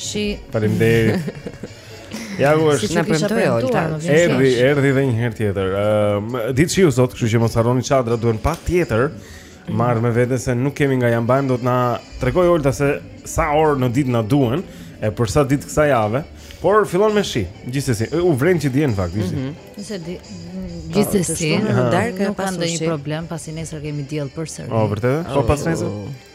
Shi. Faleminderit. Ja ku është na premtoi Olta. Erdhi, erdhi edhe një herë tjetër. Ëm, uh, ditë shiu sot, kështu që mos harroni çadra, duhen patjetër. marrë me vete se nuk kemi nga ia mbajmë, do të na tregojë Olta se sa orë në ditë na duhen e për sa ditë të kësaj jave. Por fillon me shi, gjithsesi. U vrenjt që dje në fakt, ishte. Mm -hmm. Nëse di gjithsesi, në darkë s'ka ndonjë problem, pasi nesër kemi diell përsëri. Po vërtet? Po pasnesër?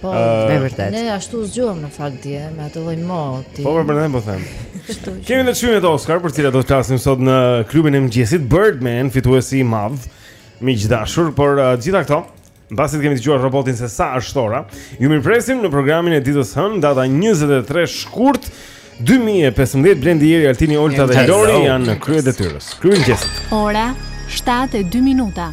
Po, e vërtetë. Ne ashtu u zgjuam në fakt dje me atë lloj moti. Po, për them, po them. Kemi dhe çmimet Oscar, për të cilat do të flasim sot në klubin e mëngjesit Birdman, fituesi i madh, miq të dashur, por të gjitha këto, mbasi të kemi dëgjuar robotin se sa është ora, ju mirëpresim në programin e ditës së hënë, data 23 shkurt. 2015 Blendi Jeri Altini Olta dhe Lori janë në krye të detyrës. Klubi i mëngjesit. Ora 7:02 minuta.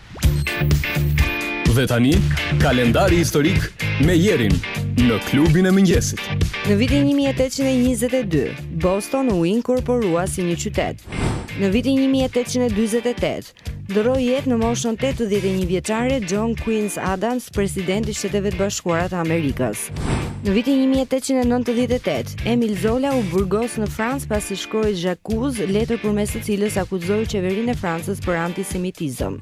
Dhe tani, kalendari historik me Jerin në klubin e mëngjesit. Në vitin 1822, Boston u inkorporua si një qytet. Në vitin 1848, ndërroi jetë në moshën 81 vjeçare John Quincy Adams, president i Shteteve të Bashkuara të Amerikës. Në vitin 1898, Emil Zola u burgos në Francë pasi shkroi J'accuse, letër përmes së cilës akuzoi qeverinë e Francës për antisemitizëm.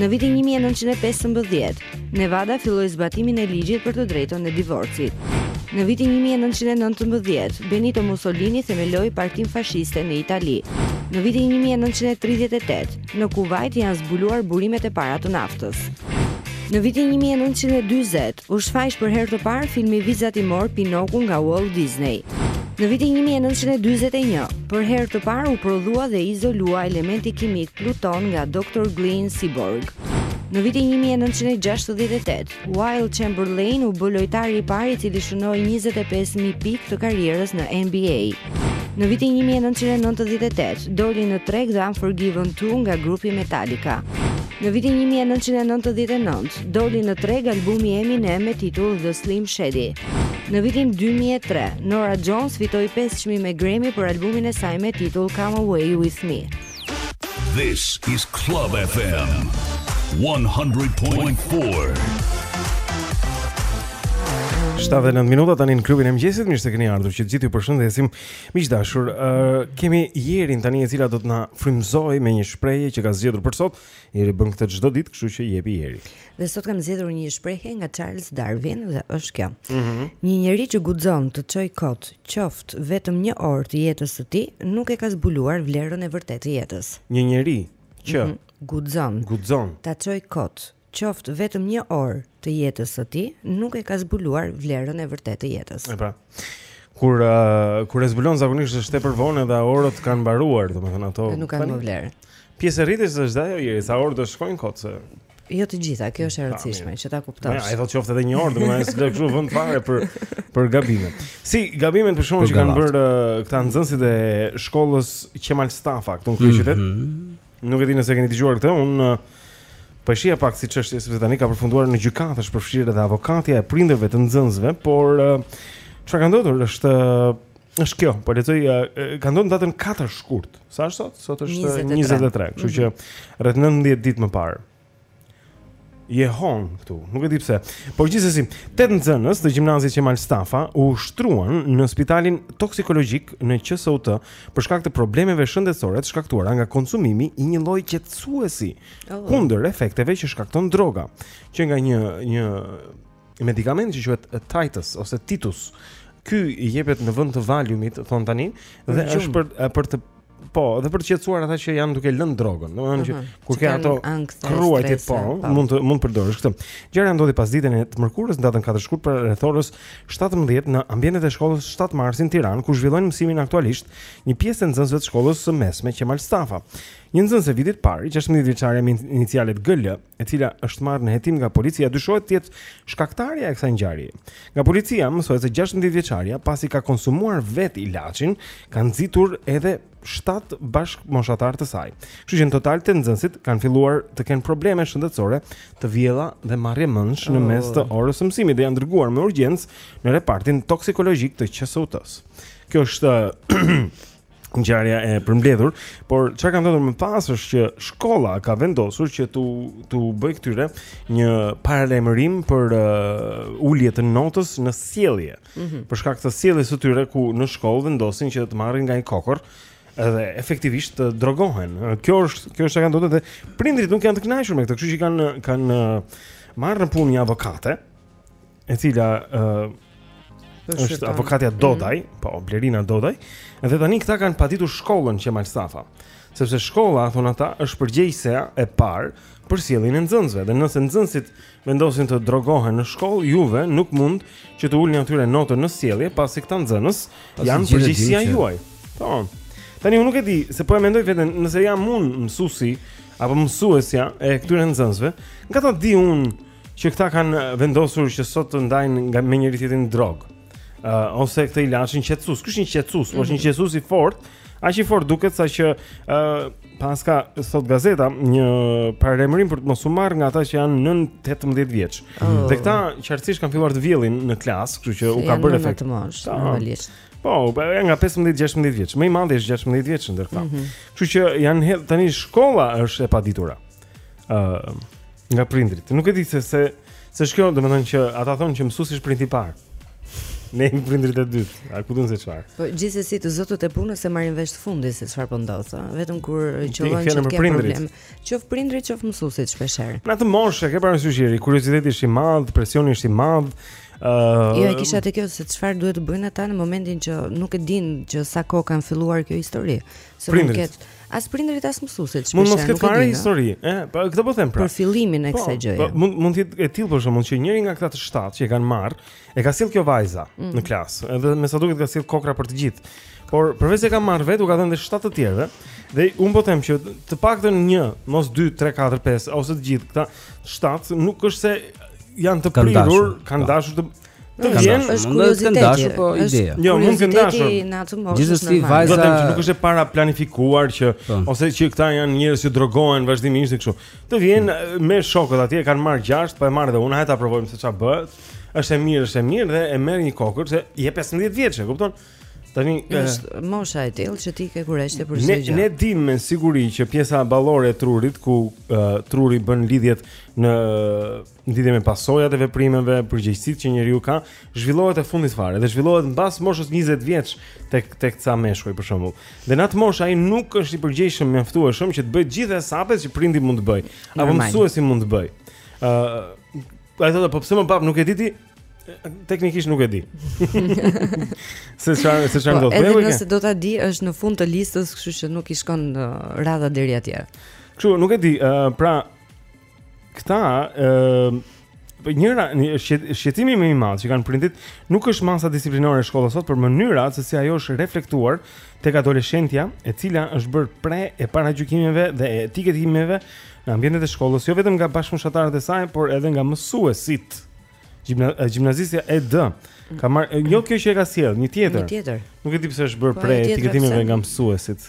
Në vitin 1915, Nevada filloi zbatimin e ligjit për të drejtën e divorcit. Në vitin 1919, Benito Mussolini themeloi partinë fashiste në Itali. Në vitin 1938, në Kuvajt janë zbuluar burimet e para të naftës. Në vitin 1940, U shfaq për herë të parë filmi vizatimor Pinoku nga Walt Disney. Në vitin 1941, për herë të parë u prodhua dhe izolua elementi kimik pluton nga Dr. Glenn Seaborg. Në vitin 1968, Wilt Chamberlain u bë lojtari i parë i cili shënoi 25.000 pikë të karrierës në NBA. Në vitin 1998, doli në treg The Unforgiven 2 nga grupi Metallica. Në vitin 1999, Doli në treg albumi i Eminem me titull The Slim Shady. Në vitin 2003, Norah Jones fitoi 5 çmime Grammy për albumin e saj me titull Come Away With Me. This is Club FM 100.4. 7:09 minuta tani në klubin e mëngjesit, mirë se keni ardhur. Që gjithë ju përshëndesim. Miq të dashur, uh, kemi Jerin tani e cila do të na frymëzojë me një shprehje që ka zgjedhur për sot. Jeri bën këtë çdo ditë, kështu që jepi Jeri. Dhe sot kam zgjedhur një shprehje nga Charles Darwin dhe është kjo. Mm -hmm. Një njeri që guxon të çojë kot, qoftë vetëm një orë të jetës së tij, nuk e ka zbuluar vlerën e vërtetë të jetës. Një njeri që mm -hmm. guxon, guxon ta çojë kot, qoftë vetëm një orë të jetës së tij, nuk e ka zbuluar vlerën e vërtetë të jetës. E pra. Po. Kur uh, kur e zbulon zakonisht është tepër vonë dhe orët kanë mbaruar, domethënë ato. Nuk kanë më vlerë. Pjesë e rritjes është ajo Jeri, sa orë do shkojnë kot se Jo të gjitha, kjo është e rëndësishme që ta kuptosh. Ja, ai thotë qoftë edhe një orë, domethënë s'do kështu vend fare për për gabimet. Si gabimet për shkakun që kanë bërë këta nxënësit e shkollës Qemal Stafa këtu në kryeqytet. Mm -hmm. Nuk e di nëse keni dëgjuar këtë, unë po e shihja pak si çështje sepse tani ka përfunduar në gjykatë, është përfshirë edhe avokatja e prindërve të nxënësve, por çfarë ka ndodhur është është kjo, po lexoj ka ndodhur datën 4 shkurt. Sa është sot? Sot është 23, kështu që mhm. rreth 19 ditë më parë. Jehon këtu, nuk e di pse. Por gjithsesi, tetë nxënës të gjimnazit Qemal Stafa u shtruan në spitalin toksikologjik në QSUT për shkak të problemeve shëndetësore të shkaktuara nga konsumimi i një lloji qetësuesi oh. kundër efekteve që shkakton droga, që nga një një medikament që quhet Titus ose Titus. Ky i jepet në vend të Valiumit, thon tani, dhe është për për të po, dhe për të qetësuar ata që janë duke lënë drogën. Domethënë që mhm. kur ke ato kruajtje po, po, mund të mund të përdorësh këtë. Ngjarja ndodhi pasditen e të mërkurës në datën 4 shkurt përreth orës 17 në ambientet e shkollës 7 Marsi në Tiranë, ku zhvillojnë mësimin aktualisht një pjesë e nxënësve të shkollës së mesme Qemal Stafa. Një nxënëse e vitit të parë, 16 vjeçare me inicialet GL, e cila është marrë në hetim nga policia, dyshohet të jetë shkaktarja e kësaj ngjarje. Nga policia mësohet se 16 vjeçarja pasi ka konsumuar vetë ilaçin, ka nxitur edhe 7 bashkëmoshatarë të saj. Kështu që në total tetë nxënësit kanë filluar të kenë probleme shëndetësore të vjella dhe marrje mendsh në mes të oh. orës së mësimit dhe janë dërguar me urgjencë në repartin toksikologjik të QSUT-së. Kjo është ngjarja e përmbledhur, por ça ka ndodhur më pas është që shkolla ka vendosur që t'u t'u bëjë këtyre një paralajmërim për uh, ulje të notës në sjellje. Mm -hmm. Për shkak të sjelljes së tyre ku në shkollë vendosin që të marrin nga një kokërr dhe efektivisht të drogohen. Kjo është kjo është ça ka ndodhur dhe prindërit nuk janë të kënaqur me këtë, kështu që kanë kanë uh, marrë në punë një avokate e cila uh, është avokatja mm. Dodaj, mm. po Blerina Dodaj, dhe tani këta kanë paditur shkollën Qemal Stafa, sepse shkolla thonë ata është përgjegjësja e parë për sjelljen e nxënësve dhe nëse nxënësit vendosin të drogohen në shkollë, juve nuk mund që të ulni atyre notën në sjellje pasi këta nxënës janë përgjegjësia juaj. Po. Tani unë nuk e di se po e mendoj veten nëse jam unë mësuesi apo mësuesja e këtyre nxënësve, nga ta di unë që këta kanë vendosur që sot të ndajnë me njëri tjetrin drogë. Ë uh, ose këtë ilaçin qetësues. Ky është një qetësues, mm -hmm. është një mhm. qetësues i fortë, aq i fortë duket sa që ë uh, paska sot gazeta një paralajmërim për të mos u marrë nga ata që janë nën 18 vjeç. Oh. Dhe këta qartësisht kanë filluar të vjellin në klasë, kështu që u ka bërë efekt. Normalisht. Po, po, janë nga 15-16 vjeç. Më i madhi është 16 vjeç ndërkohë. Mm -hmm. Kështu që janë tani shkolla është e paditura. ë uh, nga prindrit. Nuk e di se se se shkon, domethënë që ata thonë që mësuesi është prindi i parë. Ne jemi prindrit e dytë. A kupton se çfarë? Po gjithsesi të zotët e punës e marrin vesh të fundit se çfarë po ndodh, vetëm kur qëllon që ke problem. Qoftë prindrit, qoftë mësuesit shpesh herë. Në atë moshë ke parë sugjerim, kurioziteti është i madh, presioni është i madh. Uh, jo, e kisha te kjo se çfarë duhet të bëjnë ata në momentin që nuk e din që sa kohë ka filluar kjo histori. Se mund të ketë as prindërit as mësuesit, shpesh nuk e di. fare histori, ë, po këtë po them pra. Për fillimin e po, kësaj gjëje. Po, mund mund të jetë e tillë për shkakun që njëri nga këta të shtatë që e kanë marrë, e ka sjellë kjo vajza mm. në klasë, edhe me sa duket ka sjellë kokra për të gjithë. Por përveç se ka marrë vetë, u ka dhënë edhe shtatë të tjerëve. Dhe unë po them që të paktën 1, mos 2, 3, 4, 5 ose të gjithë këta shtatë nuk është se janë të prirur, kanë po. dashur të Të vjen është kurioziteti. Po ideja. Jo, mund të ndashur. Gjithsesi vajza. Do të them që nuk është e paraplanifikuar që po. ose që këta janë njerëz që drogohen vazhdimisht kështu. Të vjen me shokët atje, e kanë marrë gjashtë, po e marr edhe unë, hajt ta provojmë se ça bëhet. Është e mirë, është e mirë dhe e merr një kokërr se je 15 vjeç, e kupton? Tani është mosha e tillë që ti ke kurajë për çdo gjë. Ne dimë me siguri që pjesa ballore e trurit ku truri bën lidhjet në në lidhje me pasojat e veprimeve, përgjegjësitë që njeriu ka, zhvillohet e fundit fare dhe zhvillohet mbas moshës 20 vjeç tek tek ca meshkuj për shembull. Dhe në atë moshë ai nuk është i përgjegjshëm mjaftueshëm që të bëjë gjithë hesapet që prindi mund të bëjë, apo mësuesi mund të bëjë. Ë, uh, ai thotë po pse më pap nuk e di ti? Teknikisht nuk e di. se çfarë se çfarë po, do të bëjë? Edhe nëse do ta dijë, është në fund të listës, kështu që nuk i shkon radha deri atje. Kështu, nuk e di, uh, pra Këta ë Po njëra, shqetësimi më i madh që kanë prindit nuk është masa disiplinore e shkollës sot, por mënyra se si ajo është reflektuar tek adoleshentja, e cila është bërë pre e paragjykimeve dhe etiketimeve në ambientet e shkollës, jo vetëm nga bashkëmoshatarët e saj, por edhe nga mësuesit. Gjimna, gjimnazistja e D ka marr jo kjo që e ka sjell, një tjetër. Një tjetër. Nuk e di pse është bërë po, pre e etiketimeve nga mësuesit.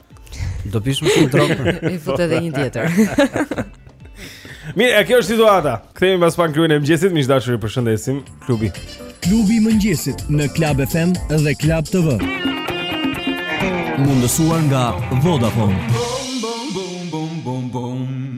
Do pish më shumë drogë. I fut edhe një tjetër. Mirë, kjo është situata. Kthehemi pas pak në klubin e mëngjesit, miq të dashur, ju përshëndesim. Klubi. Klubi i mëngjesit në Club FM dhe Club TV. Mundësuar nga Vodafone.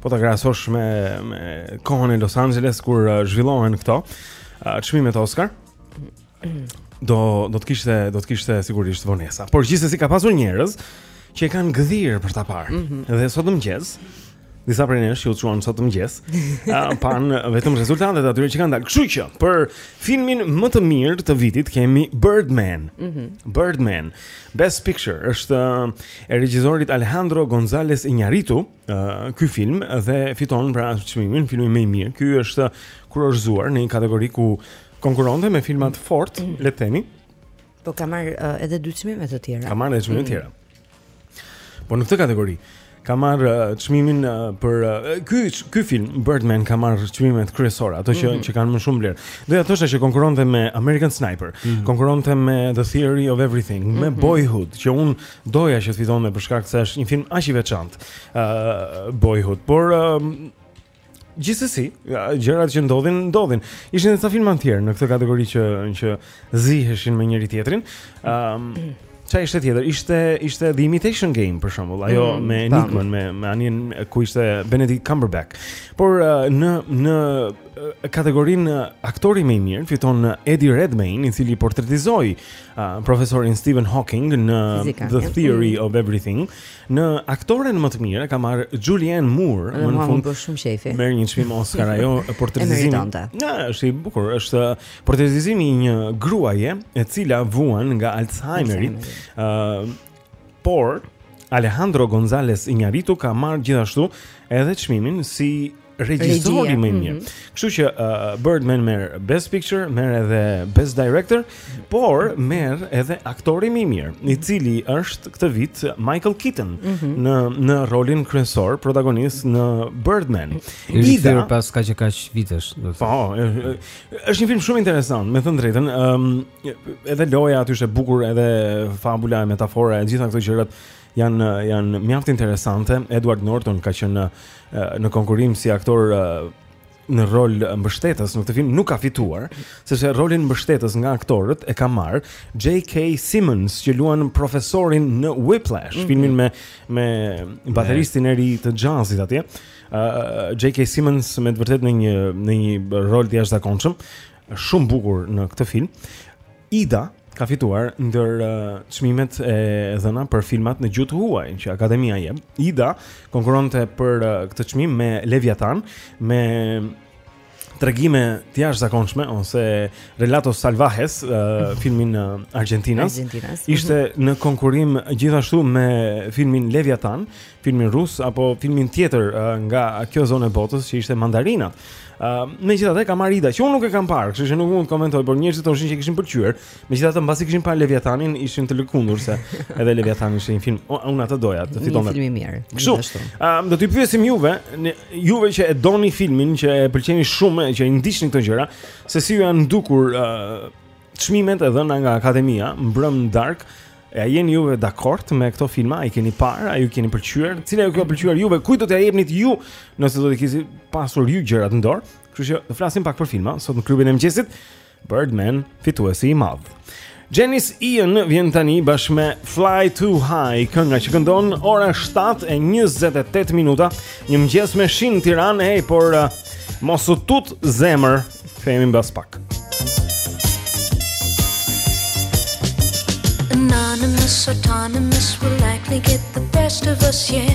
Po ta krahasosh me me kohën e Los Angeles kur uh, zhvillohen këto uh, çmimet uh, Oscar. Do do të kishte do të kishte sigurisht vonesa. Por gjithsesi ka pasur njerëz që e kanë gdhirë për ta parë. Mm -hmm. Dhe sot në mëngjes disa prej nesh që u çuan sot në mëngjes, uh, panë vetëm rezultatet atyre që kanë dalë. Kështu që për filmin më të mirë të vitit kemi Birdman. Mm -hmm. Birdman. Best Picture është uh, e regjisorit Alejandro González Iñárritu. Mm uh, ky film dhe fiton pra çmimin filmi më i mirë. Ky është kurorzuar në një kategori ku konkuronte me filma të fortë, mm. le të themi. Po ka marr uh, edhe dy çmime të tjera. Ka marr edhe çmime të mm. tjera. Mm. Po në këtë kategori ka marr çmimin uh, uh, për uh, ky uh, ky film Birdman ka marr çmimet kryesore, ato që mm -hmm. që kanë më shumë vlerë. Doja thosha që konkuronte me American Sniper, mm -hmm. konkuronte me The Theory of Everything, mm -hmm. me Boyhood, që un Doja që të fitonte për shkak se është një film aq i veçantë, ë uh, Boyhood, por uh, gjithsesi, gjërat që ndodhin, ndodhin. Ishin edhe ca filma të tjerë në këtë kategori që që ziheshin me njëri tjetrin. Ëm um, Ça ishte tjetër? Ishte ishte The Imitation Game për shembull, ajo mm, me Enigmën me me anin ku ishte Benedict Cumberbatch. Por uh, në në kategorinë aktori më i mirë fiton Eddie Redmayne, i cili portretizoi uh, profesorin Stephen Hawking në Fizika, The Theory mm. of Everything, në aktoren më të mirë ka marr Julianne Moore, më në fund m'u bë shumë qejfi. Merr një çmim Oscar ajo portretizim. Ja, është i bukur, është portretizimi i një gruaje e cila vuan nga Alzheimeri. Ëh, uh, Por Alejandro González Iñárritu ka marrë gjithashtu edhe çmimin si regjisori më i mirë. Mhm. Kështu që uh, Birdman merr Best Picture, merr edhe Best Director, por merr edhe aktori më i mirë, i cili është këtë vit Michael Keaton mm -hmm. në në rolin kryesor, protagonist në Birdman. I dhënë pas kaq e kaq vitesh, do të thotë. Po, Është një film shumë interesant, me thënë drejtën. Ëm um, edhe loja aty është e bukur, edhe fabula e metafora e gjitha këto gjërat janë janë mjaft interesante. Edward Norton ka qenë në konkurrim si aktor në rol mbështetës në këtë film nuk ka fituar, sepse rolin mbështetës nga aktorët e ka marrë J.K. Simmons që luan profesorin në Whiplash, mm -hmm. filmin me me bateristin e ri të jazzit atje. Uh, J.K. Simmons me të vërtetë në një, në një rol të jashtëzakonshëm Shumë bukur në këtë film Ida ka fituar ndër çmimet e dhëna për filmat në gjuhë huaj që Akademia i jep. Ida konkurronte për këtë çmim me Leviathan, me tregime të jashtëzakonshme ose Relatos Salvajes, uh, filmin uh, argjentinas. Argentinas. Mhm. Ishte në konkurrim gjithashtu me filmin Leviathan, filmin rus apo filmin tjetër uh, nga kjo zonë e botës që ishte Mandarinat. Uh, Megjithatë e ka marrë Ida që unë nuk e kam parë, kështu që nuk mund të komentoj, por njerëzit thoshin që e kishin pëlqyer. Megjithatë, mbasi kishin parë Leviathanin, ishin të lëkundur se edhe Leviathani ishte një film. Unë atë doja, të fitonte. Një film i mirë. Kështu. Ëm do t'ju pyesim juve, juve që e doni filmin, që e pëlqeni shumë, që i ndiqni këto gjëra, se si ju janë dukur çmimet e dhëna nga Akademia mbrëmë darkë. E a jeni juve dakord me këto filma? A i keni parë? A i keni pëlqyer? Cila ju ka pëlqyer juve? Kujt do t'ia jepnit ju nëse do të kishit pasur ju gjërat në dorë? Kështu që do flasim pak për filma sot në klubin e mëngjesit. Birdman, fituesi i madh. Janis Ian vjen tani bashkë me Fly Too High, kënga që këndon ora 7:28 minuta. Një mëngjes me shin në Tiranë, hey, por uh, mos u tut zemër, kthehemi mbas pak. Anonymous, autonomous will likely get the best of us, yeah.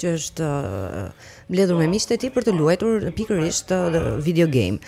që është mbledhur me miqtë e tij për të luajtur pikërisht video game.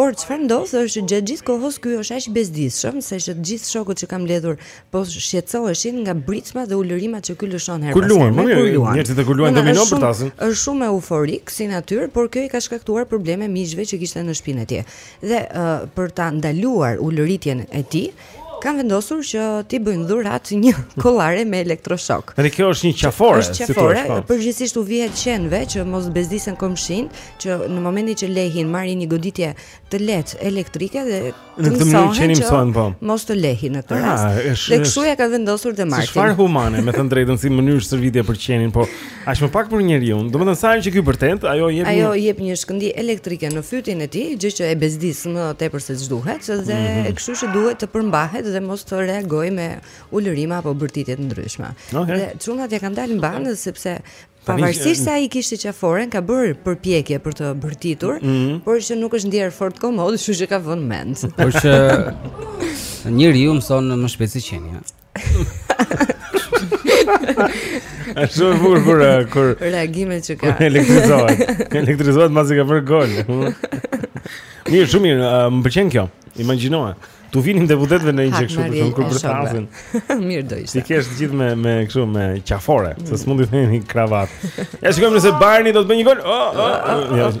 Por çfarë ndodh është që gjatë gjithë kohës ky është aq i bezdisshëm saqë të gjithë shokët që ka mbledhur po shqetësoheshin nga britmat dhe ulërimat që ky lëshon herë pas herë. Po mirë, njerëzit edhe kur luajnë domino bërtasin. Është shumë euforik si natyrë, por kjo i ka shkaktuar probleme miqve që kishte në shpinë e tij. Dhe uh, për ta ndaluar ulëritjen e tij, kanë vendosur që t'i bëjnë dhuratë një kollare me elektroshok. Dhe kjo është një qafore, është qafore, si po. përgjithësisht u vihet qenve që mos bezdisin komshinë, që në momentin që lehin marrin një goditje të lehtë elektrike dhe në këtë mënyrë që mësohen po. Mos të lehin në këtë ah, rast. Dhe kështu ia kanë vendosur dhe Martin. Çfarë humane, me thënë drejtën si mënyrë stërvitje për qenin, po Aq më pak për njeriu. Domethënë sa herë që ky bërtet, ajo jep Ajo një... jep një shkëndijë elektrike në fytin e tij, gjë që e bezdis më tepër se ç'duhet, dhe mm -hmm. kështu që duhet të përmbahet dhe mos të reagojë me ulërima apo bërtitje të ndryshme. Okay. Dhe çunat ia kanë dalë mbanë sepse Pavarësisht se ai kishte qaforen, ka bërë përpjekje për të bërtitur, mm -hmm. por që nuk është ndier fort komod, kështu që ka vënë mend. Por që njeriu mëson më shpejt se qeni. Është shumë e bukur kur eh, kur reagimet që ka. Elektrizohet. Elektrizohet pasi ka bërë gol. Mirë, shumë mirë, eh, më pëlqen kjo. Imagjino. T'u vinim deputetëve nga një gjë kështu për kur bërtasin. Mirë do ishte. T'i ke të gjithë me me kështu me qafore, se s'mund të themi kravatë. Ja shikojmë nëse Barni do të bëjë një gol. Oh, oh, oh.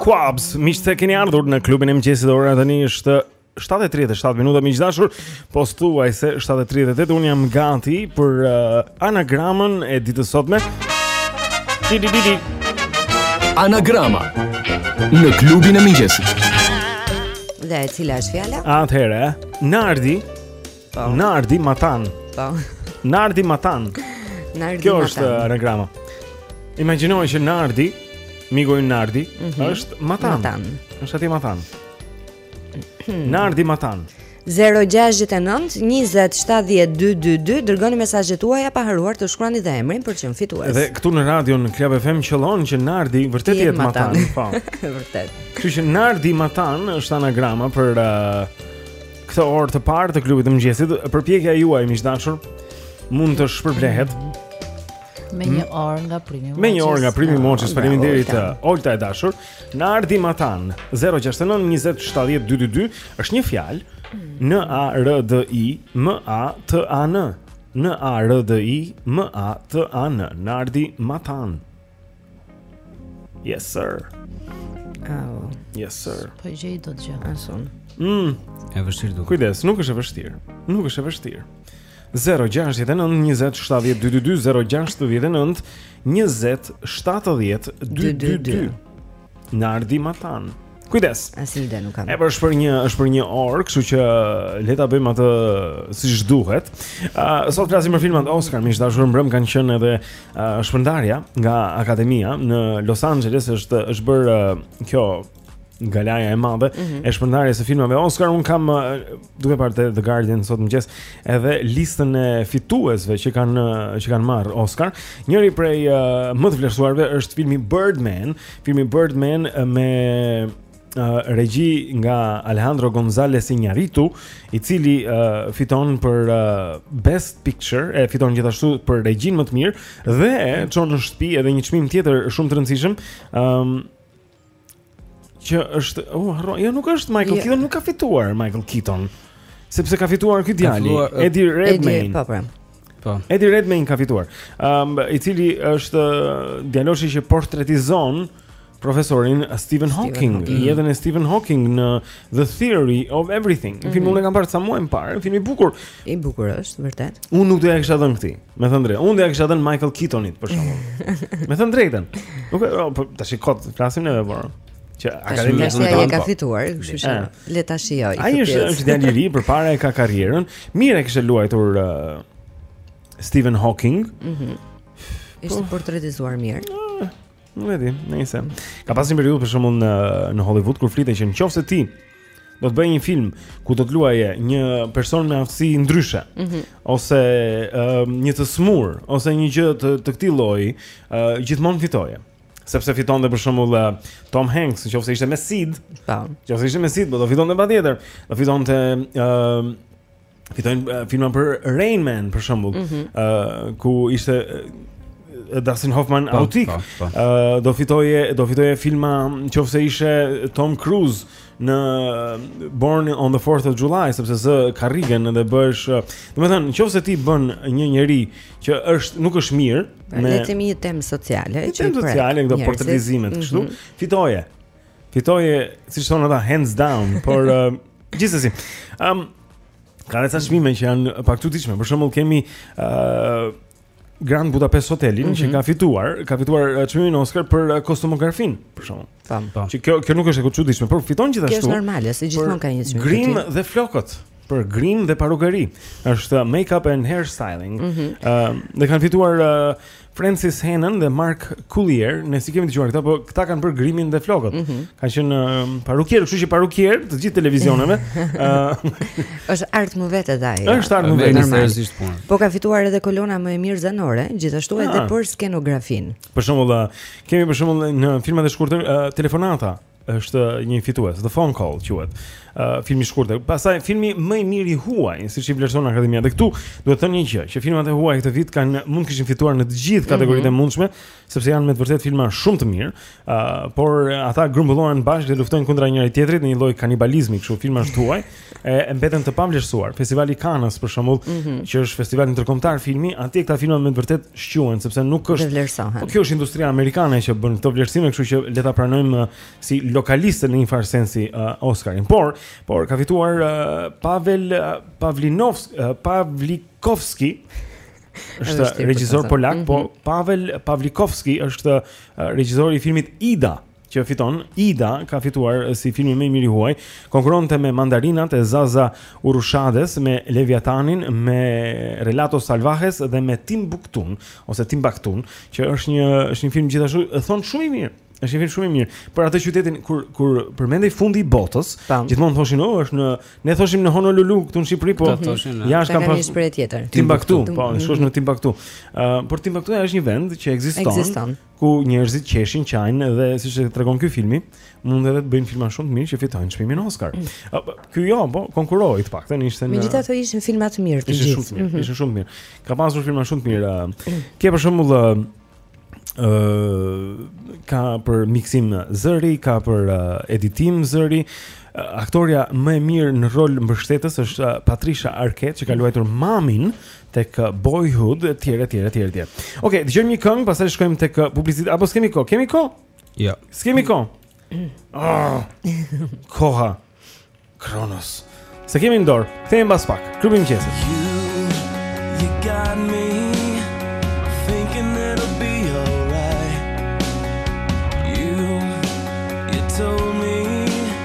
Quabs, mirë se keni ardhur në klubin e mëngjesit ora tani është 7:37 minuta miq të dashur, pothuajse 7:38 unë jam gati për uh, anagramën e ditës së sotme. Di di di di. Anagrama në klubin e mëngjesit. Dhe cila është fjala? Atëherë, Nardi. Po. Nardi Matan. Po. Nardi Matan. Nardi Matan. Kjo është anagrama. Imagjino që Nardi, miku ynë Nardi, mm -hmm. është Matan. Matan. Është aty Matan. Hmm. Nardi Matan. 0692070222 dërgoni mesazhet tuaja pa harruar të shkruani dhe emrin për çmim fitues. Dhe këtu në radio në Club FM qëllon që Nardi vërtet të jetë Matan, po. Vërtet. Kështu që Nardi Matan është anagrama për uh, këtë orë të parë të klubit të mëngjesit. Përpjekja juaj miq të dashur mund të shpërblehet me një hmm? orë nga primi Moçis. Me një orë nga primi Moçis. Faleminderit uh, Olta e dashur. Nardi Matan 069 20 70 222 është një fjalë hmm. N A R D I M A T A N. N A R D I M A T A N. Nardi Matan. Yes sir. Oh. Yes sir. S'po gjej dot gjë as unë. Mm. E vështirë duket. Kujdes, nuk është e vështirë. Nuk është e vështirë. 0-6-9-20-70-222 0-6-9-20-70-222 Nardi Matan Kujdes. Asnjë ide nuk kam. E po është një është për një orë, kështu që le ta bëjmë atë siç duhet. Ë uh, sot flasim për filmat Oscar, miq të dashur mbrëmë kanë qenë edhe uh, shpërndarja nga Akademia në Los Angeles është është bërë uh, kjo galaja e madhe mm -hmm. e shpërndarjes së filmave Oscar. Unë kam uh, Duke parë The, The Guardian sot në mëngjes edhe listën e fituesve që kanë që kanë marr Oscar, njëri prej uh, më të vlerësuarve është filmi Birdman, filmi Birdman uh, me uh, regji nga Alejandro González Iñárritu, i cili uh, fiton për uh, Best Picture, e fiton gjithashtu për regjinë më të mirë dhe çon në shtëpi edhe një çmim tjetër shumë të rëndësishëm. Ëm um, Që është, oh, harrova, jo nuk është Michael jo. Keaton, nuk ka fituar Michael Keaton. Sepse ka fituar ky djali, Eddie Redmayne. Eddie, po, po. po. Eddie Redmayne ka fituar. Ëm um, i cili është djaloshi që portretizon profesorin Stephen Hawking, Stephen jetën e Stephen Hawking në The Theory of Everything. Mm -hmm. Filmin e kam parë ca muaj më parë, film i bukur. I bukur është, vërtet. Unë nuk do ja kisha dhënë këtij. Me thënë drejtë, unë do ja kisha dhënë Michael Keatonit për shembull. Me thënë të drejtën. Nuk e, oh, po, tashi kot, flasim neve po. Që akademia është e ka fituar, kështu që le ta shijojë. Ai është është djalë i ri, përpara e ka karrierën. Mirë e kishte luajtur uh, Stephen Hawking. Mhm. Mm ishte po. portretizuar mirë. Ah, Nuk e di, nëse ka pas një periudhë për shembull në në Hollywood kur flitej që në qoftë se ti do të bëje një film ku do të luaje një person me aftësi ndryshe mm -hmm. ose uh, një të sëmurë ose një gjë të të këtij lloji, uh, gjithmonë fitoje. Sepse fitonte për shembull uh, Tom Hanks, nëse ishte me SIDA. Po. Nëse ishte me SIDA, po do fitonte patjetër. Do fitonte uh, fitonin uh, filma për Rain Man për shembull, ë mm -hmm. uh, ku ishte uh, Dustin Hoffman pa, po, autik. Ë po, po. uh, do fitoje do fitoje filma nëse ishe Tom Cruise në Born on the 4th of July sepse zë karrigen dhe bësh, domethënë në qoftë se ti bën një njeri që është nuk është mirë pra, me le të themi një temë sociale, një temë sociale këto portretizimet kështu, mm -hmm. fitoje. Fitoje, siç thonë ata, hands down, por uh, gjithsesi. Ëm um, ka disa çmime që janë pak të çuditshme. Për shembull kemi ë uh, Grand Budapest Hotelin mm -hmm. që mhm. ka fituar, ka fituar çmimin Oscar për uh, kostumografinë, për shembull. Tam. Po. Që kjo kjo nuk është e çuditshme, por fiton gjithashtu. Kjo është normale, se gjithmonë ka një çmim. Grim dhe flokët për grim dhe parukeri. Është uh, make-up and hair styling. Ëh, mm -hmm. uh, dhe kanë fituar uh, Frances Hannon dhe Mark Coulier, ne s'i kemi dëgjuar këta, po këta kanë bërë grimin dhe flokët. Mm -hmm. Kanë qenë uh, parukierë, kështu që parukierë të gjithë televizioneve. uh, është art më vete ai. Është art më vete seriozisht punë. Po ka fituar edhe kolona më e mirë zanore, gjithashtu ah. edhe për skenografinë. Për shembull, uh, kemi për shembull në filmat e shkurtër uh, telefonata. është një fitues. The Phone Call quhet. Uh, filmi i shkurtër. Pastaj filmi më i mirë i huaj, siç i vlerëson Akademia. Dhe këtu duhet thënë një gjë, që filmat e huaj këtë vit kanë mund të kishin fituar në të gjithë kategoritë mm -hmm. e mundshme, sepse janë me të vërtetë filma shumë të mirë. Uh, por ata grumbullohen bashkë dhe luftojnë kundra njëri tjetrit në një lloj kanibalizmi, kështu filma të huaj. e mbeten të pavlerësuar. Festivali i Kanës për shembull, mm -hmm. që është festival ndërkombëtar filmi, atje këta filma me të vërtetë shquhen sepse nuk është vlerësohen. Po kjo është industria amerikane që bën këto vlerësime, kështu që le ta pranojmë uh, si lokaliste në një farë sensi uh, Oscarin. Por, por ka fituar uh, Pavel uh, Pavlinovski, uh, Pavlikovski është regjisor polak, mm -hmm. po mhm. Pavel Pavlikovski është uh, regjisori i filmit Ida. që fiton Ida ka fituar si filmi më i mirë i huaj. Konkuronte me Mandarinat e Zaza Urushades, me Leviatanin, me Relatos Salvajes dhe me Timbuktun ose Timbaktun, që është një është një film gjithashtu thonë shumë i mirë. Është një film shumë i mirë. Për atë qytetin kur kur përmendej fundi i botës, gjithmonë thoshin, "Oh, është në ne thoshim në Honolulu këtu në Shqipëri, po jashtë kanë pasur një tjetër." Timbaktu, po, është në Timbaktu. Ëh, uh, por Timbaktu është një vend që ekziston. Ekziston. ku njerëzit qeshin, qajnë dhe siç e tregon ky filmi, mund edhe të bëjnë filma shumë të mirë që fitojnë çmimin Oscar. Mm. Ky jo, po konkuroi të paktën, ishte në Megjithatë ishin filma të mirë të gjithë. Ishin shumë të mirë, mhm. ishin shumë mirë. Ka pasur filma shumë të mirë. Mm. Ke për shembull ë ka për miksim zëri, ka për editim zëri. Aktorja më e mirë në rol mbështetës është Patricia Arquette që ka luajtur mamin tek uh, Boyhood etj etj etj etj. Okej, okay, dëgjojmë një këngë, pastaj shkojmë tek uh, publicitet. Apo s'kemi kohë? Kemi kohë? Jo. Ja. S'kemi kohë. Oh, koha. Kronos. S'e kemi në dorë. Kthehemi mbas pak. Klubi i mëngjesit. You, you got me.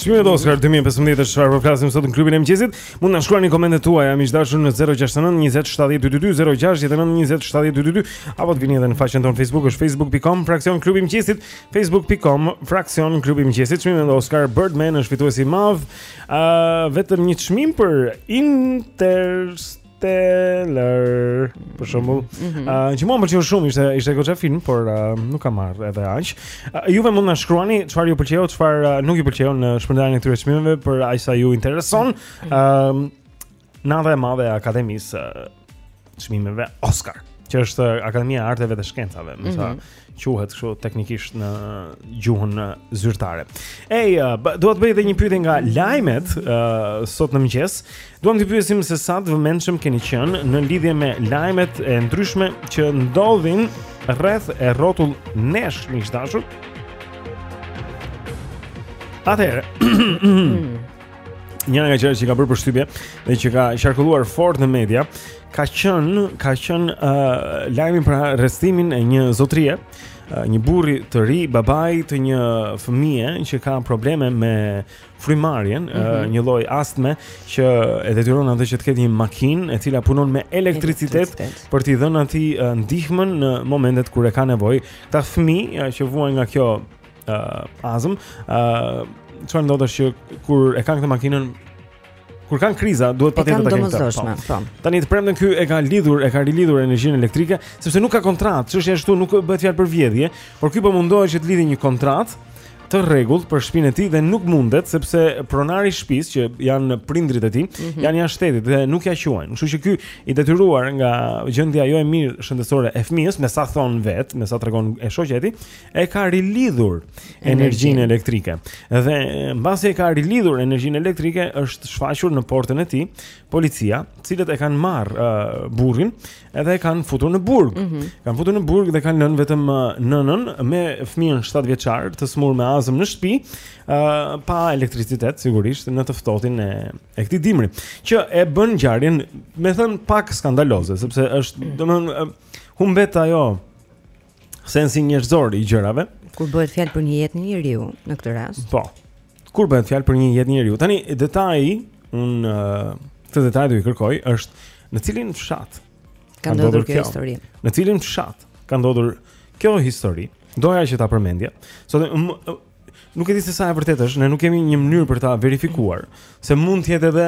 Çmimet Oscar 2015 është çfarë përflasim sot në klubin e mëngjesit. Mund na shkruani komentet tuaja miq të dashur në 069 20 70 222 069 20 70 222 apo të vini edhe në faqen tonë Facebook është facebook.com fraksion klubi i mëngjesit facebook.com fraksion klubi i mëngjesit. Çmimet Oscar Birdman është fituesi i madh. Ë vetëm një çmim për Interstellar tellar për shembull. Ëh, mm -hmm. që mua më pëlqeu shumë, ishte ishte goxha film, por uh, nuk ka marrë edhe aq. Uh, juve mund na shkruani çfarë ju pëlqeu, çfarë uh, nuk ju pëlqeu në shpërndarjen e këtyre çmimeve për aq sa ju intereson. Ëh, mm -hmm. uh, Nata e Madhe e Akademisë së çmimeve uh, Oscar që është Akademia e Arteve dhe Shkencave, më sa mm -hmm. quhet kështu teknikisht në gjuhën zyrtare. Ej, uh, dua të bëj edhe një pyetje nga lajmet uh, sot në mëngjes. Duam t'ju pyesim se sa të vëmendshëm keni qenë në lidhje me lajmet e ndryshme që ndodhin rreth e rrotull nesh miq të dashur. Atëherë, Njëra nga gjërat që ka bërë përshtypje dhe që ka qarkulluar fort në media, ka qenë, ka qenë uh, lajmi për arrestimin e një zotrie, uh, një burri të ri, babai të një fëmije që ka probleme me frymëmarrjen, mm -hmm. uh, një lloj astme që e detyron atë që të ketë një makinë e cila punon me elektricitet për t'i dhënë atij uh, ndihmën në momentet kur e ka nevojë. Këta fëmijë uh, që vuajnë nga kjo uh, azmë, uh, çfarë ndodh është që kur e kanë këtë makinën Kur kanë kriza, duhet patjetër ta kenë këtë. Po. po. Tani të premten ky e ka lidhur, e ka rilidhur energjinë elektrike, sepse nuk ka kontratë, çështja është këtu nuk bëhet fjalë për vjedhje, por ky po mundohet që të lidhë një kontratë të rregullt për shpinën e tij dhe nuk mundet sepse pronari i shtëpisë që janë prindrit e tij mm -hmm. janë jashtë shtetit dhe nuk ja quajnë. Kështu që ky i detyruar nga gjendja jo e mirë shëndetësore e fëmijës, me sa thonë vetë, me sa tregon e shoqja e tij, e ka rilidhur energjinë elektrike. Dhe mbasi e ka rilidhur energjinë elektrike, është shfaqur në portën e tij policia, të cilët e kanë marrë uh, burrin edhe e kanë futur në burg. Mm -hmm. Kanë futur në burg dhe kanë lënë vetëm nënën me fëmijën 7 vjeçar të smur me azmë në shtëpi, uh, pa elektricitet sigurisht në të ftohtin e e këtij dimri, që e bën ngjarjen, me thënë pak skandaloze, sepse është, domethënë, humbet ajo sensi njerëzor i gjërave. Kur bëhet fjalë për një jetë njeriu në këtë rast. Po. Kur bëhet fjalë për një jetë njeriu. Tani detaji un këtë detaj du t'i kërkoj është në cilin fshat ka ndodhur kjo histori. Në cilin fshat ka ndodhur kjo histori? Doja që ta përmendja. Sot nuk e di se sa e vërtetë është, ne nuk kemi një mënyrë për ta verifikuar se mund të jetë edhe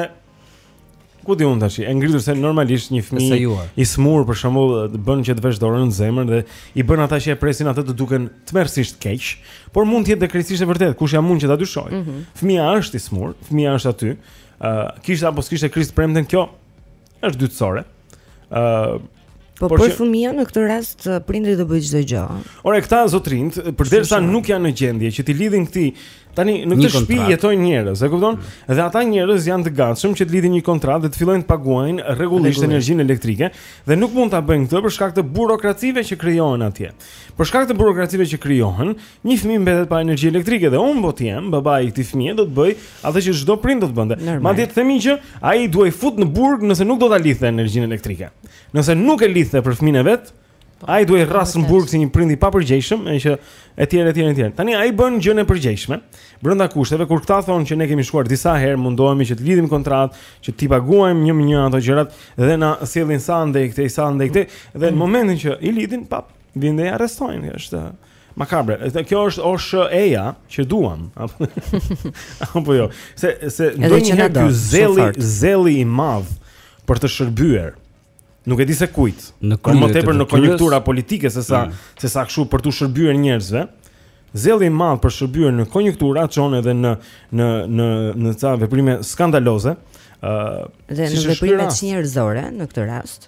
Ku di unë tash, e ngritur se normalisht një fëmijë i smur për shembull bën që të vesh dorën në zemër dhe i bën ata që e presin atë të duken tmerrsisht keq, por mund të jetë edhe krejtësisht e vërtetë, kush jam unë që ta dyshoj. Mm -hmm. Fëmija është i smur, fëmija është aty. Ë, uh, kishte apo s'kishte krizë premten kjo? Është dytësore. Ë, uh, Po për, për fëmijën në këtë rast prindri do bëjë çdo gjë. Ore këta zotërinjtë, përderisa nuk janë në gjendje që t'i lidhin këtij, tani në këtë shtëpi jetojnë njerëz, e kupton? Mm. Dhe ata njerëz janë të gatshëm që të lidhin një kontratë dhe të fillojnë të paguajnë rregullisht energjinë elektrike dhe nuk mund ta bëjnë këtë për shkak të burokracive që krijohen atje. Për shkak të burokracive që krijohen, Një fëmijë mbetet pa energji elektrike dhe unë po të jem babai i këtij fëmije do të bëj atë që çdo prind do të bënte. Madje të themi që ai duhej fut në burg nëse nuk do ta lidhte energjinë elektrike. Nëse nuk e lidhte për fëmin e vet, po, ai duhej rrasë në burg si një prind i papërgjegjshëm, e që etj etj etj. Tani ai bën gjën e përgjegjshme brenda kushteve kur këta thonë që ne kemi shkuar disa herë, mundohemi që të lidhim kontratë, që t'i paguajmë një me një ato gjërat dhe na sjellin sa andej këtej sa andej këtej dhe në momentin që i lidhin, pap, vijnë dhe i arrestojnë, është Makabre. Dhe kjo është OSHEE-ja që duam. Apo jo. Se se ndonjëherë ky zelli, zelli i madh për të shërbyer. Nuk e di se kujt. Në po më tepër në konjunktura politike se sa mm. se sa kshu për t'u shërbyer njerëzve. Zelli i madh për shërbyer në konjunktura çon edhe në në në në ca veprime skandaloze. Ëh, uh, dhe çnjerëzore në këtë rast.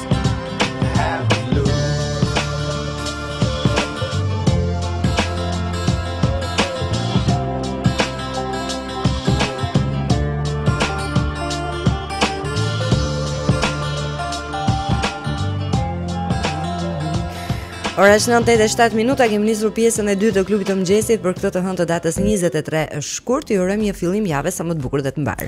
Ora është 9:07 minuta, kemi nisur pjesën e dytë të klubit të mëngjesit për këtë të hënë të datës 23 shkurt. Ju urojmë një fillim jave sa më të bukur dhe të mbarë.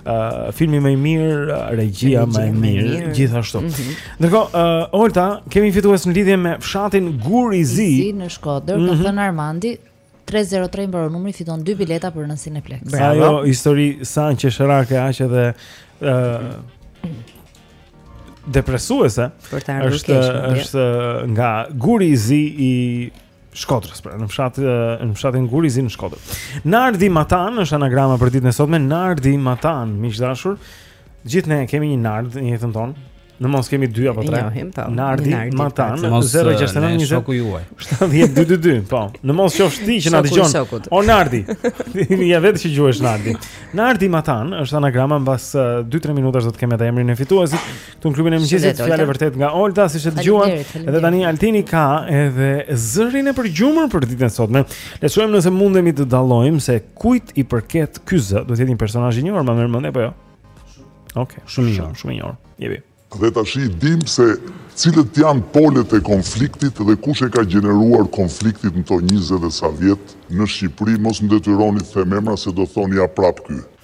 Uh, filmi më i mirë, regjia më e mirë, gjithashtu. Mm -hmm. Ndërkohë, uh, Olta, kemi fitues në lidhje me fshatin Guri i Zi. Guri i Zi në Shkodër, mm -hmm. ka mhm. thënë Armandi, 303 mbaron numri fiton dy bileta për në Cineplex. Bravo. Ajo histori sa qesharake aq edhe ë uh, depresuese. Për të ardhur keq. Është është nga Guri i Zi i Shkodrës, pra, në fshat në fshatin Guri i Zi në Shkodër. Nardi Matan është anagrama për ditën e sotme, Nardi Matan, miq të dashur. Gjithë ne kemi një Nard në jetën tonë. Në mos kemi dy apo tre. Njohim, po. Nardi, Nardi Matan, 069 20 shoku juaj. 7222, po. Në mos qofsh ti që na dëgjon. O Nardi. ja vetë që quhesh Nardi. Nardi Matan është anagrama mbas 2-3 minutash do të kemi edhe emrin e fituesit. Këtu në klubin e mëngjesit fjalë vërtet nga Olta, siç e dëgjuam. Edhe tani Altini ka edhe zërin e përgjumur për ditën e sotme. Le të shohim nëse mundemi të dallojmë se kujt i përket ky zë. Duhet të jetë një personazh i njohur, më merr mendja apo jo? Okej, okay. shumë i njohur, shumë i njohur. Jepi. Dhe tash i dim se cilat janë polet e konfliktit dhe kush e ka gjeneruar konfliktin në këto 20 dhe ca vjet në Shqipëri, mos më detyroni të them emra se do thoni ja prap ky.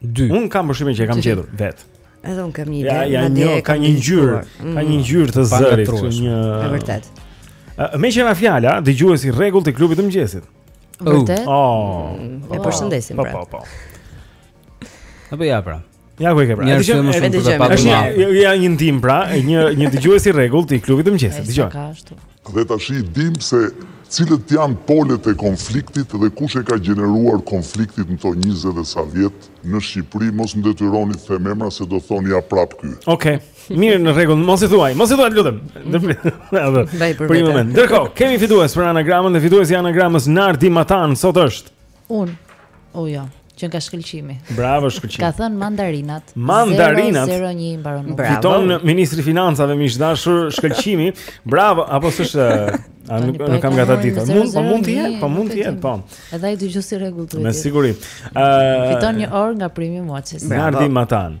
2. Un kam përshtypjen që e kam gjetur vet. Edhe un kam një ide, ja, ja, një, ka një ngjyrë, ka një mm. ngjyrë të zërit, kështu një. Është vërtet. Meqë ra fjala, dëgjues i rregullt i klubit të mëngjesit. Vërtet? Oh. E përshëndesim pra. Po, po, po. Apo ja pra. Ja ku e ke pra. Një shumë shumë të patë. Është një një ndihmë pra, një një dëgjues i rregullt i klubit të mëngjesit. Dëgjoje. Dhe tash i dimë se cilat janë polet e konfliktit dhe kush e ka gjeneruar konfliktin në këto njëzet dhe ca vjet në Shqipëri, mos më detyroni të them emra se do thoni ja prap ky. Okej. Mirë, në rregull, mos i thuaj, mos i thuaj, lutem. Për një moment. Ndërkohë, kemi fitues për anagramën dhe fituesi i anagramës Nardi Matan sot është Un. O jo. Që nga shkëlqimi. Bravo shkëlqimi. Ka thënë mandarinat. Mandarinat 001 mbaron numri. Fiton ministri i financave miq të dashur shkëlqimi. Bravo, apo s'është A nuk po nuk kam gata ditë. Mund, po mund të jetë, po mund të jetë, po. Edhe ai dëgjoj si rregull duhet. Me siguri. Ëh, fiton një orë nga primi Moçi. Nardi Matan.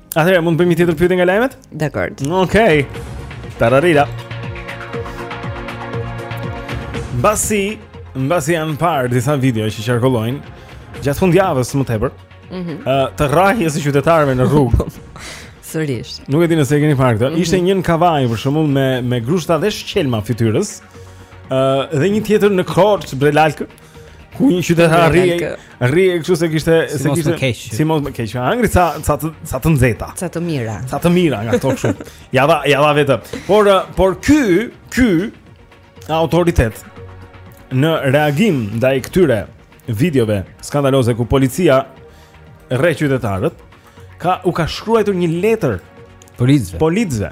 Atëherë mund të bëjmë një tjetër pyetje nga lajmet? Dakor. Okej. Okay. Tararira. Mbasi, mbasi janë parë disa video që qarkullojnë gjatë fundjavës më tepër. Ëh, mm -hmm. uh, të rrahjes së qytetarëve në rrugë. Sërish. Nuk e di nëse e keni parë këtë. Mm -hmm. Ishte një në Kavajë për shembull me me grushta dhe shqelma fytyrës. Ëh, uh, dhe një tjetër në Korçë brelalkë. Ku një qytetar rri, rri kështu se kishte se kishte si mos më keq. Angri sa sa të sa të nxehta. Sa të mira. Sa të mira nga këto kështu. Ja dha ja dha vetë. Por eh, por ky ky autoritet në reagim ndaj këtyre videove skandaloze ku policia rreh qytetarët ka u ka shkruajtur një letër policëve. Policëve.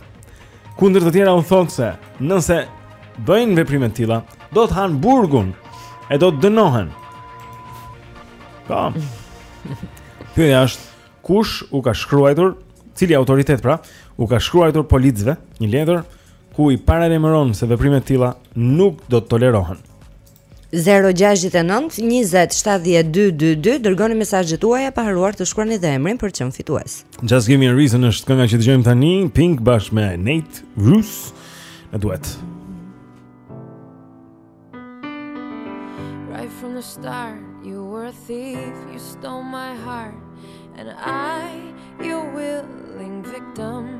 Ku ndër të tjera u thotë se nëse bëjnë veprime të tilla, do të hanë burgun e do të dënohen. Po. Pyetja është kush u ka shkruajtur, cili autoritet pra, u ka shkruajtur policëve një letër ku i paralajmëron se veprime të tilla nuk do të tolerohen. 069 20 70 222 dërgoni mesazhet tuaja pa harruar të shkruani dhe emrin për të qenë fitues. Just give me a reason është kënga që dëgjojmë tani Pink bashkë me Nate Ruess në duet. Right from the start you were a thief you stole my heart and I your willing victim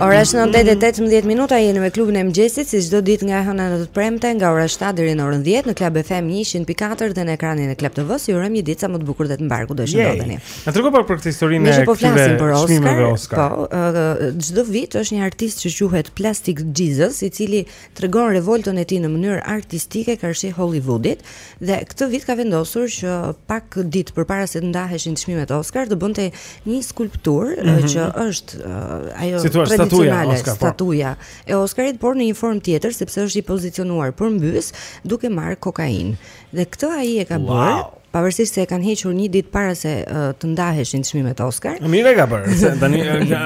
Ora është 9 e 18 minuta jeni me klubin e mëngjesit si çdo ditë nga e hëna në të premte nga ora 7 deri në orën 10 në Club FM 104 dhe në ekranin e Club TV ju urojmë një ditë sa më të bukur dhe të mbarë kudo që ndodheni. Na trego pak për këtë historinë e po flasim për Oscar. Po, çdo vit është një artist që quhet Plastic Jesus, i cili tregon revoltën e tij në mënyrë artistike karshi Hollywoodit dhe këtë vit ka vendosur që pak ditë përpara se të ndaheshin çmimet Oscar të bënte një skulpturë mm -hmm. që është uh, ajo tradicionale Oscar, po. statuja e Oscarit por në një formë tjetër sepse është i pozicionuar përmbys duke marrë kokainë. Dhe këtë ai e ka bërë, pavarësisht se e kanë hequr një ditë para se uh, të ndaheshin çmimet Oscar. Mirë e ka bërë, se tani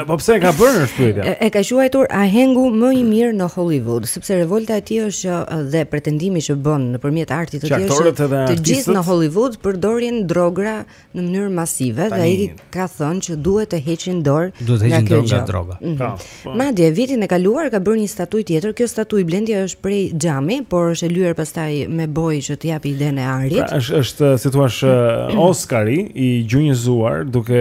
po pse e ka bërë është pyetja. E, e ka quajtur ahengu më i mirë në Hollywood, sepse revolta e tij është që dhe pretendimi që bën nëpërmjet artit të tij është të gjithë në Hollywood përdorin droga në mënyrë masive dhe ai ka thënë që duhet të heqin dorë duhet të heqin dorë nga droga. Mm -hmm. po. Madje vitin e kaluar ka bërë një statujë tjetër. Kjo statujë, Blendi, është prej xhami, por është e lyer pastaj me bojë që të japi idenë e arit. Pra, është është si thua mm Oscari i gjunjëzuar duke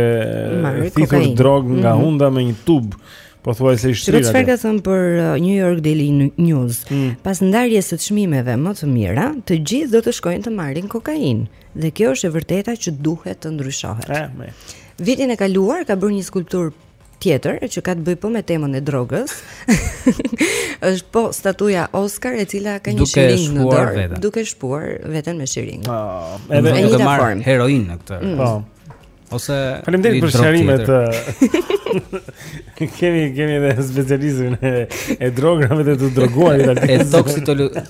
thithur drogë nga mm -hmm. hunda me një tub pothuajse i shtrirë. Çfarë ka thënë për uh, New York Daily News? Mm. Pas ndarjes së çmimeve më të mira, të gjithë do të shkojnë të marrin kokainë. Dhe kjo është e vërteta që duhet të ndryshohet. Eh, me. Vitin e kaluar ka bërë një skulpturë tjetër që ka të bëjë po me temën e drogës. është po statuja Oscar e cila ka një shiring në dorë, duke shpuar veten me shiring. Po, Edhe edhe duke njëjta marrë formë. heroinë në këtë. Po. Ose Faleminderit për sqarimet. kemi kemi edhe specialistin e, e drogave dhe të droguarit aty. E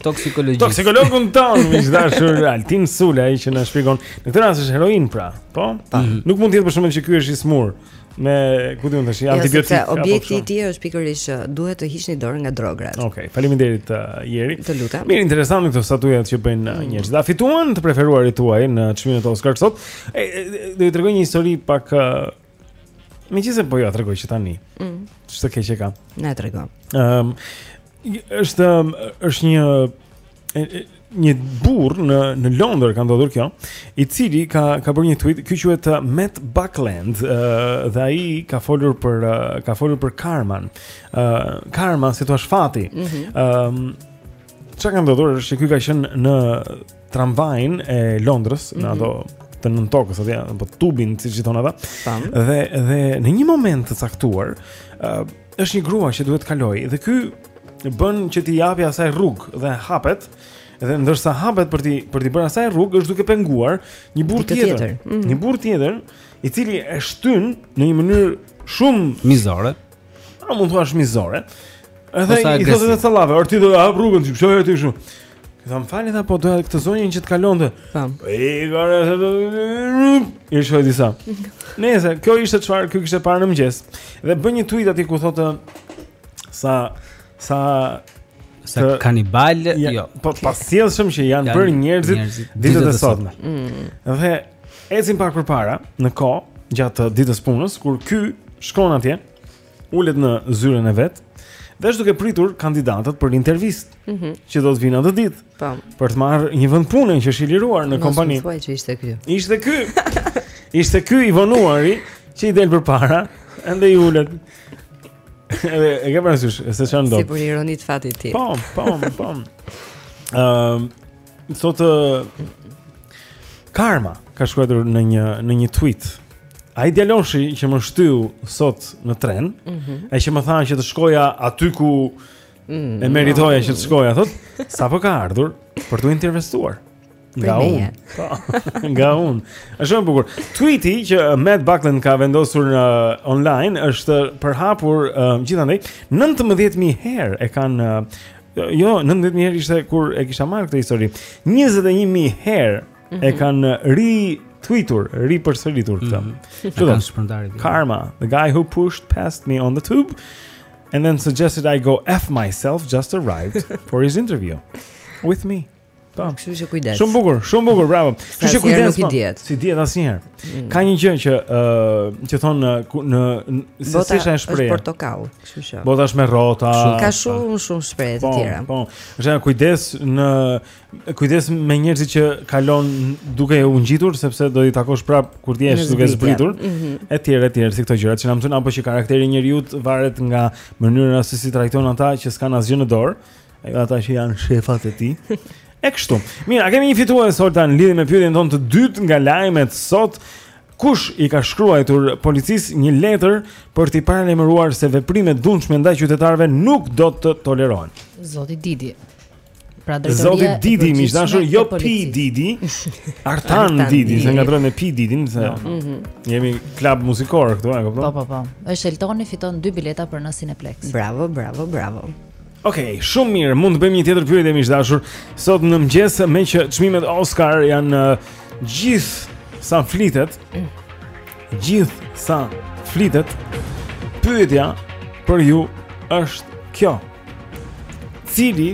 toksikologjisë. Toksikologun tonë, mik i dashur Altin Sula ai që na shpjegon. Në këtë rast është heroinë pra, po? Pa. Mhm. Nuk mund të jetë për shembull që ky është i smurë me ku diun tash jo, antibiotik. Ja, objekti i tij është pikërisht që duhet të hiqni dorë nga drogat. Okej, okay, faleminderit uh, Jeri. Të lutem. Mirë, interesante këto statujat që bëjnë uh, mm. njerëz. A fituan të preferuarit tuaj në çmimet Oscar sot. E, e, e do të tregoj një histori pak ë uh, megjithëse po jua tregoj që tani. Mm. Ç'të keq ka. Na e tregon. Ëm um, është um, është një e, e, një burrë në në Londër ka ndodhur kjo, i cili ka ka bërë një tweet, ky quhet uh, Matt Buckland, uh, dhe ai ka folur për uh, ka folur për karman. Ë uh, karma si thua fati. Ëm mm -hmm. uh, Çka ka ndodhur është që ky ka qenë në tramvajin e Londrës, mm -hmm. në mhm. ato të nëntokës atje, apo tubin siç i thonë ata. Dhe dhe në një moment të caktuar, uh, është një grua që duhet të kalojë dhe ky bën që t'i japi asaj rrugë dhe hapet. Dhe ndërsa hapet për t'i për t'i bërë asaj rrugë, është duke penguar një burrë tjetër, tjetër. Mm -hmm. një burrë tjetër, i cili e shtyn në një mënyrë shumë mizore, A mund të thuash mizore. Edhe i thotë në sallave, or ti do ta hapësh rrugën, ti çfarë ti kështu? I tha më fal tha po doja këtë zonjën që të kalonte. Tham. Po i gara se do. I shau disa. Nejse kjo ishte çfarë, kjo kishte parë në mëngjes. Dhe bën një tweet aty ku thotë sa sa sa të, kanibalë, ja, jo. Po pasjellshëm që janë bërë njerëzit ditët e sotme. Mm. Dhe Ecim pak përpara në kohë gjatë ditës punës kur ky shkon atje, ulet në zyrën e vet dhe është duke pritur kandidatët për intervistë mm -hmm. që do të vijnë atë ditë. Po. Për të marrë një vend pune që është i liruar në kompani. Po, që ishte ky. Ishte ky. ishte ky i vonuari që i del përpara, edhe i ulet. Edhe e ke parasysh se ça ndodh. Si për ironi të fatit ti. Po, po, po. Ëm, ehm, Thotë Karma ka shkruajtur në një në një tweet. Ai djaloshi që më shtyu sot në tren, mm -hmm. ai që më tha që të shkoja aty ku mm -hmm. e meritoja që të shkoja, thotë, sapo ka ardhur për t'u intervistuar. Nga unë. Po, nga unë. A shumë bukur. Tweeti që uh, Matt Buckland ka vendosur në uh, online është përhapur uh, gjithandej 19000 herë e kanë uh, Jo, 19 mijë herë ishte kur e kisha marrë këtë histori. 21 mijë herë mm -hmm. e mhm. kanë ri tweetur, ri përsëritur këtë. Mm -hmm. E kanë shpërndarë. Karma, the guy who pushed past me on the tube and then suggested I go f myself just arrived for his interview with me. Po. Kështu që kujdes. Shumë bukur, shumë bukur, bravo. Kështu që kujdes. Nuk i po. dihet. S'i dihet asnjëherë. Mm. Ka një gjë që ë uh, që thonë në në se si është shprehja. Është portokall, kështu që. Bota është me rrota. Ka shumë shumë shprehje të po, tjera. Po. Është ajo kujdes në kujdes me njerëzit që kalon duke u ngjitur sepse do i takosh prapë kur të jesh duke zbritur. Mhm. Etj, etj, si këto gjërat që na mëson apo që karakteri i njeriut varet nga mënyra se si trajton ata që s'kanë asgjë në dorë. E jo ata që janë shefat e tij. E kështu. Mirë, a kemi një fitues Holta në lidhje me pyetjen tonë të dytë nga lajmet sot? Kush i ka shkruar policisë një letër për t'i paralajmëruar se veprimet e dhunshme ndaj qytetarëve nuk do të tolerohen? Zoti Didi. Pra drejtoria. Zoti Didi, miq të dashur, jo P Didi. Artan Didi, se ngatërrohet me P Didi, më thënë. Po. Mhm. Jemi klub muzikor këtu, e kupton? Po, po, po. Është Eltoni fiton dy bileta për në Cineplex. Bravo, bravo, bravo. Ok, shumë mirë, mund të bëjmë një tjetër pyetje miq të dashur. Sot në mëngjes meqë çmimet Oscar janë uh, gjithë sa flitet. Gjithë sa flitet. Pyetja për ju është kjo. Cili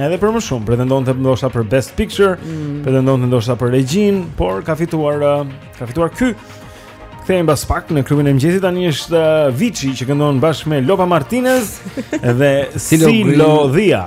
Edhe për më shumë, pretendonte ndoshta për Best Picture, mm. pretendonte ndoshta për regjinë, por ka fituar, ka fituar ky. Kthehemi pas pak në Klubin e Mëngjesit, tani është Vici që këndon bashkë me Lopa Martinez dhe Silo Dhia.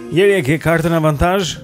Jeri e ke kartën avantazh?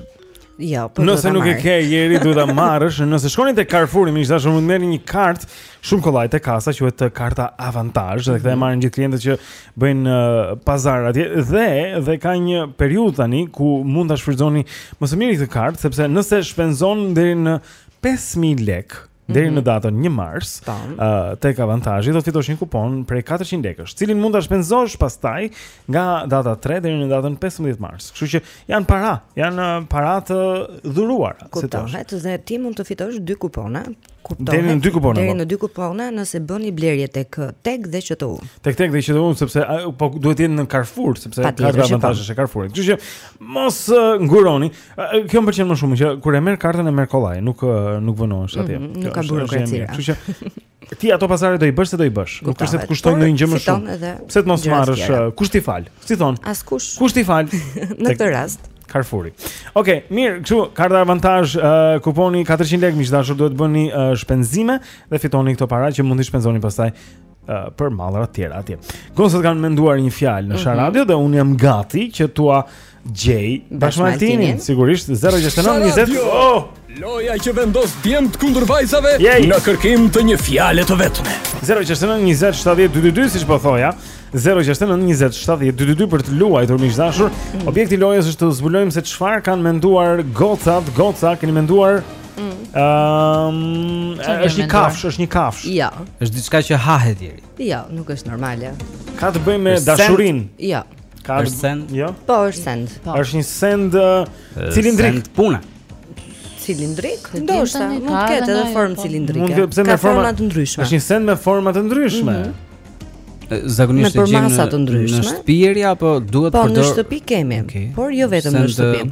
Jo, po do ta marr. Nëse nuk e ke Jeri, duhet ta marrësh. Nëse shkoni te Carrefour, miq të dashur mund të merrni një kartë shumë kollaj te kasa, quhet uh, karta avantazh, dhe këtë e mhm. marrin gjithë klientët që bëjnë uh, pazar atje dhe dhe ka një periudhë tani ku mund ta shfrytëzoni më së miri këtë kartë, sepse nëse shpenzoni deri në 5000 lekë deri në mhm. datën 1 mars, ë uh, te karta Avantazh do të fitosh një kupon prej 400 lekësh, cilin mund ta shpenzosh pastaj nga data 3 deri në datën 15 mars. Kështu që janë para, janë uh, para të dhuruara, si të thuash. Kuptohet se ti mund të fitosh dy kupona. Kuptohet. Deri në dy kupona. Deri po. në dy kupona nëse bëni blerje tek uh, TEG dhe QTU. Tek TEG dhe QTU sepse uh, po duhet të jetë në Carrefour sepse karta Avantazh është e Carrefourit. Kështu që mos uh, nguroni. Kjo më pëlqen më shumë që kur e merr kartën e merr kollaj, nuk nuk vonohesh atje. Mm, nuk ka burokraci. Kështu që ti ato pazare do i bësh se do i bësh. Nuk është se të kushton ndonjë gjë më shumë. Pse të mos marrësh kush t'i fal? Si thon? Askush. Kush t'i fal? Në këtë rast. Carrefouri. Okej, okay, mirë, kështu karta avantazh, uh, kuponi 400 lekë, miq të dashur, duhet të bëni uh, shpenzime dhe fitoni këto para që mund t'i shpenzoni pastaj uh, për mallra të tjera atje. Gocat kanë menduar një fjalë në mm -hmm. Sharadio dhe unë jam gati që t'ua Gjej bashkë me Altinin Sigurisht 069 20 oh! Loja që vendos djemt kundër vajzave Jej! Në kërkim të një fjale të vetme 069 20 70 22 Siç po thoja 069 20 70 22 Për të luajtur miq të dashur mm. Objekti i lojës është të zbulojmë se çfarë kanë menduar Gocat, goca, keni menduar Ehm, është një kafshë, është një kafshë. Jo. Është diçka që hahet Jeri. Jo, nuk është normale. Ka të bëjë me dashurinë. Jo. A është send? Jo. Po është send. Po. Është një send cilindrik. Send puna. Cilindrik? Ndoshta mund të ketë edhe formë po. cilindrike. Mund të ketë edhe me forma të ndryshme. Është një send me forma të ndryshme. Mhm. Zakonisht e gjejmë në shtëpi apo duhet të përdor? Po në shtëpi kemi, por jo vetëm në shtëpi.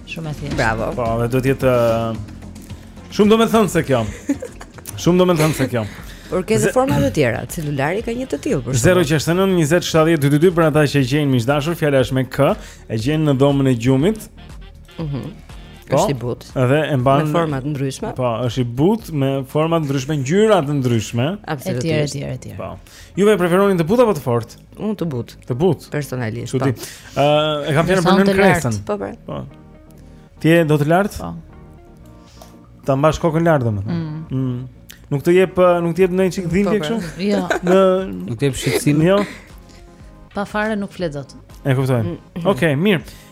Shumë e thjeshtë. Bravo. Po, dhe duhet të jetë shumë domethënëse kjo. Shumë domethënëse kjo. Por ka dhe forma të tjera, celulari ka një të tillë për shkak. 069 20 70 222 për ata që e gjejnë miq të dashur, fjala është me k, e gjejmë në dhomën e gjumit. Mhm. Mm po, është i butë. Edhe e mban me forma të ndryshme. Po, është i butë me forma të ndryshme, ngjyra të ndryshme. Etj, etj, etj. Po. Ju e preferoni të butë apo të fortë? Unë të butë. Të butë. Personalisht. Çudi. Po. Ë, uh, e kam fjalën për nën kresën. Po, po. Po. Ti e do të lartë? Po. Ta mbash kokën lart domethënë. Mm. Mm. Nuk të jep, nuk të jep ndonjë çik dhimbje po, kështu? Po. Jo. Në nuk të jep shqetësim. Jo. Pa fare nuk fle dot. E kuptoj. Mm. Okej, okay, mirë.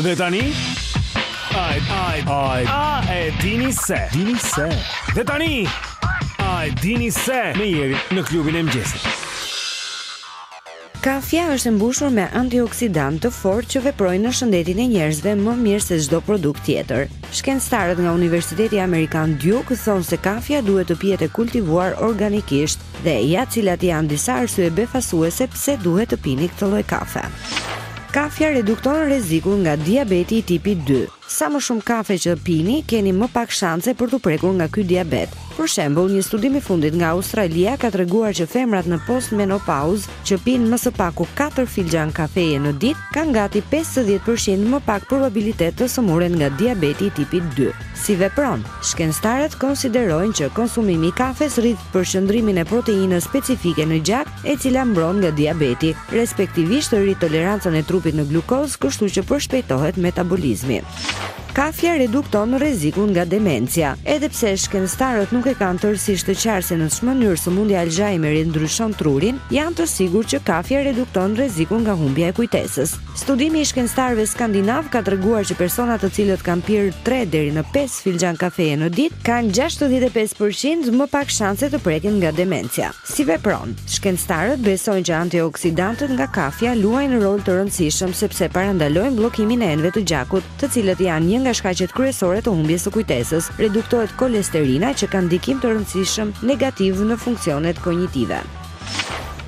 Dhe tani A, a, a, a e dini se Dini se Dhe tani A e dini se Me Jerin në klubin e mëgjesit Kafja është e mbushur me antioksidantë të fortë që veprojnë në shëndetin e njerëzve më mirë se çdo produkt tjetër. Shkencëtarët nga Universiteti Amerikan Duke thonë se kafja duhet të pihet e kultivuar organikisht dhe ja cilat janë disa arsye befasuese pse duhet të pini këtë lloj kafe. Kafja redukton rrezikun nga diabeti i tipit 2. Sa më shumë kafe që pini, keni më pak shanse për t'u prekur nga ky diabet. Për shembull, një studim i fundit nga Australia ka treguar që femrat në postmenopauzë që pinë më së paku katër filxhanë kafeje në ditë kanë gati pesëdhjetë për qind më pak probabilitet të sëmuren nga diabeti i tipit dy. Si vepron? Shkencëtarët konsiderojnë që konsumimi i kafes rrit përqendrimin e proteinës specifike në gjak, e cila mbron nga diabeti, respektivisht rrit tolerancën e trupit në glukozë, kështu që përshpejtohet metabolizmi. Kafja redukton rrezikun nga demencia. Edhe pse shkencëtarët nuk e kanë tërësisht të qartë se në ç'mënyrë sëmundja e Alzheimerit ndryshon trurin, janë të sigurt që kafja redukton rrezikun nga humbja e kujtesës. Studimi i shkencëtarëve skandinavë ka treguar që persona të cilët kanë pirë 3 deri në 5 filxhan kafeje në ditë, kanë 65 për qind më pak shanse të preken nga demencia. Si vepron? Shkencëtarët besojnë që antioksidantët nga kafja luajnë rol të rëndësishëm sepse parandalojnë bllokimin e enëve të gjakut, të cilët janë një nga shkaqet kryesore të humbjes së kujtesës. Reduktohet kolesterina që ka ndikim të rëndësishëm negativ në funksionet konjitive.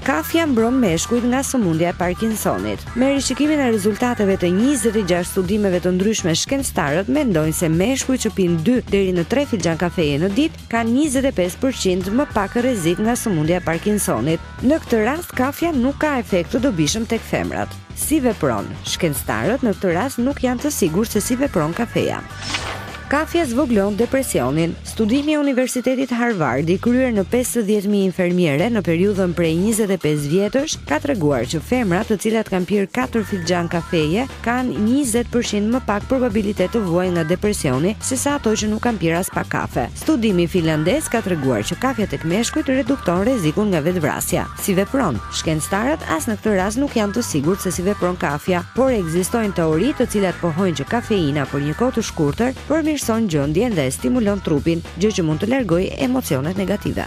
Kafja mbron meshkujt nga sëmundja e Parkinsonit. Me rishikimin e rezultateve të njëzet e gjashtë studimeve të ndryshme shkencëtarët mendojnë se meshkujt që pinë dy deri në tre filxhanë kafeje në ditë, kanë njëzet e pesë për qind më pak rrezik nga sëmundja e Parkinsonit. Në këtë rast kafja nuk ka efekt të dobishëm tek femrat. Si vepron? Shkencëtarët në këtë rast nuk janë të sigurt se si vepron kafeja. Kafja zvogëlon depresionin. Studimi i Universitetit Harvard, i kryer në pesëdhjetë mijë infermiere në periudhën prej njëzet e pesë vjetësh, ka treguar që femrat të cilat kanë pirë katër filxhanë kafeje, kanë njëzet për qind më pak probabilitet të vuajnë nga depresioni sesa ato që nuk kanë pirë aspak kafe. Studimi finlandez ka treguar që kafja tek meshkujt redukton rrezikun nga vetëvrasja. Si vepron? Shkencëtarët as në këtë rast nuk janë të sigurt se si vepron kafja, por ekzistojnë teori të cilat pohojnë që kafeina për një kohë të shkurtër përmirëson gjendjen dhe stimulon trupin, gjë që mund të largojë emocionet negative.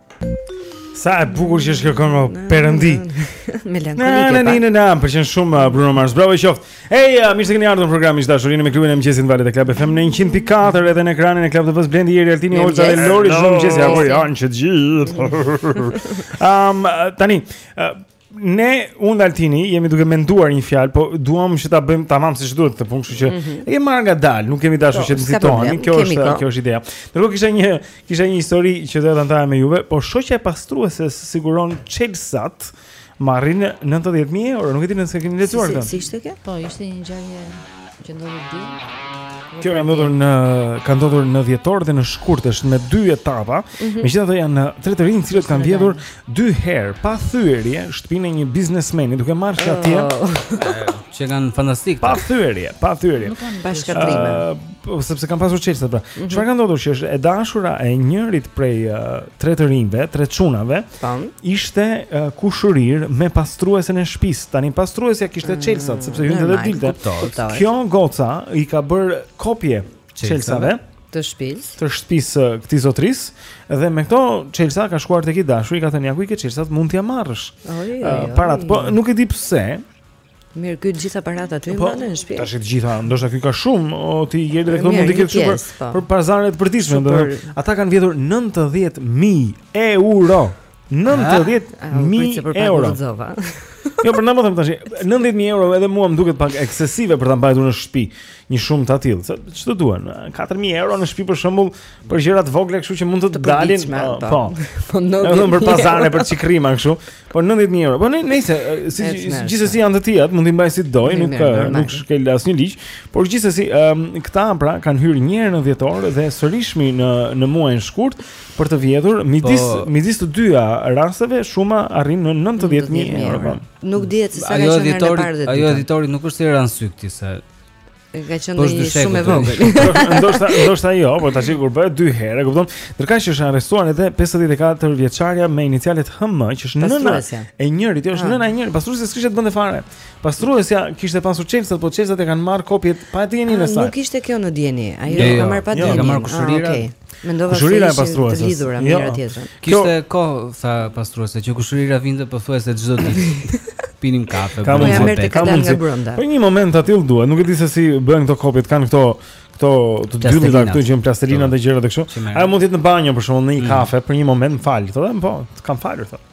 Sa e bukur që është kjo këngë oh, Perëndi. Melankolike. Na na na na, më pëlqen shumë uh, Bruno Mars. Bravo qoftë. Ej, uh, mirë se keni ardhur në program, të dashur, jeni me klubin e mëngjesit në valët e Club FM në 104 edhe në ekranin e Club TV Blendi Eri Altini Holta dhe Lori mirëmëngjesi, ja po, janë të gjithë. Um tani uh, Ne unë dhe Altini jemi duke menduar një fjalë, po duam që ta bëjmë tamam siç duhet këtë punë, kështu që mm -hmm. e marr ngadalë, nuk kemi dashur po, që të nxitohemi. Kjo është ka. kjo është ideja. Ndërkohë kisha një kisha një histori që do ta ndaja me juve, po shoqja e pastrueses siguron çelësat marrin 90000 euro, nuk e di nëse e keni lexuar këtë. Si, si ishte kjo? Po, ishte një ngjarje. Që ndodhi dje. Kjo ka ndodhur në ka ndodhur në dhjetor dhe në shkurt është me dy etapa. Mm -hmm. Megjithatë janë tre të rinj të cilët kanë vjedhur dy herë pa thyerje shtëpinë e një biznesmeni duke marrë që atje. Oh. Që kanë fantastik. Pa thyerje, pa thyerje. Nuk kanë bashkatrime. Uh, po, sepse kanë pasur çelësa pra. Mhm. Çfarë mm -hmm. ka ndodhur që është e dashura e njërit prej uh, tre të rinjve, tre çunave, mm Tan. Ishte uh, kushërirë me pastruesen e shtëpisë. Tani pastruesja kishte mm, çelësat mm, sepse hynte dhe dilte. Kjo goca i ka bërë kopje çelësave të shtëpisë. Të shtëpisë së këtij zotërisë dhe me këto çelësa ka shkuar tek i dashuri, i ka thënë ja ku i ke çelësat, mund t'ia marrësh. Uh, paratë po nuk e di pse, Mirë, ky të gjitha paratë aty po, i mban në shtëpi. Tash të gjitha, ndoshta ky ka shumë, o ti Jeri dhe këtu mund të ketë shumë për, po. për pazaret përditshme. Ata kanë vjedhur 90000 euro. 90000 euro. Jo, për ndonjë them tani, 90000 euro edhe mua më duket pak eksesive për ta mbajtur në shtëpi një shumë të tillë. Se ç'të duan? 4000 euro në shtëpi për shembull për gjëra të vogla, kështu që mund të, të dalin. Po. Po, po. po. Edhe për pazaret për çikërrima kështu. Po 90000 euro. Po nejse gjithsesi janë të tijat, mund t'i mbajë si të dojë, nuk ka nuk shkel asnjë ligj, por gjithsesi um, këta pra kanë hyrë një herë në dhjetor dhe sërishmi në në muajin shkurt për të vjedhur midis po, midis të dyja rasteve shuma arrin në 90000 euro. Pra. Nuk dihet se sa ka qenë në të parën. Ajo editori nuk është i ransykti se Ka qenë po një shumë e vogël. Ndoshta ndoshta jo, por tash kur bëhet dy herë, e kupton? Ndërkaq që është arrestuar edhe 54 vjeçarja me inicialet HM, që është nëna e njërit, është ah. nëna e njërit, pastruesja s'kishte të bënte fare. Pastruesja kishte pasur çelësat, por çelësat i kanë marrë kopjet pa dijenin e ah, saj. Nuk ishte kjo në dijeni, ajo jo, jo, ka marrë pa jo, dijenin. Ka marrë ah, kushërira. Mendova se ishte pastruese. Të lidhura me jo. njëra tjetrën. Kishte kohë tha pastruesja që kushërira vinte pothuajse çdo ditë. Pinim kafe, kam një moment, kam një nga brenda. Për një moment aty u duhet, nuk e di se si bëhen këto kopjet, kanë këto këto të dyllëta këtu që janë plastelina dhe gjëra të kështu. Ai mund të jetë në banjo për shembull në një mm. kafe për një moment, fal, thotë, po, kam falur thotë.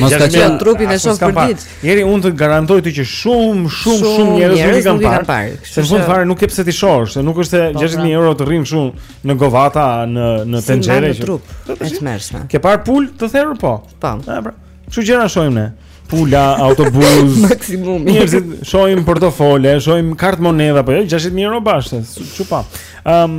Mos ka qenë trupin e shoh për ditë. Jeri unë të garantoj ty që shumë shumë shumë njerëz nuk i kanë parë. Se fundja fare nuk ke pse t'i shohësh, se nuk është 60000 po, pra. euro të rrin shumë në govata në në tenxhere që. trup. Është mëshme. Ke parë pulë të therur po? Po. Ah, pra. Kështu gjëra shohim ne? Pula, autobus, maksimum. Njerëzit shohim portofola, shohim kartëmonedha apo jo, 60000 euro bashkë. S'ke parë. Ëm,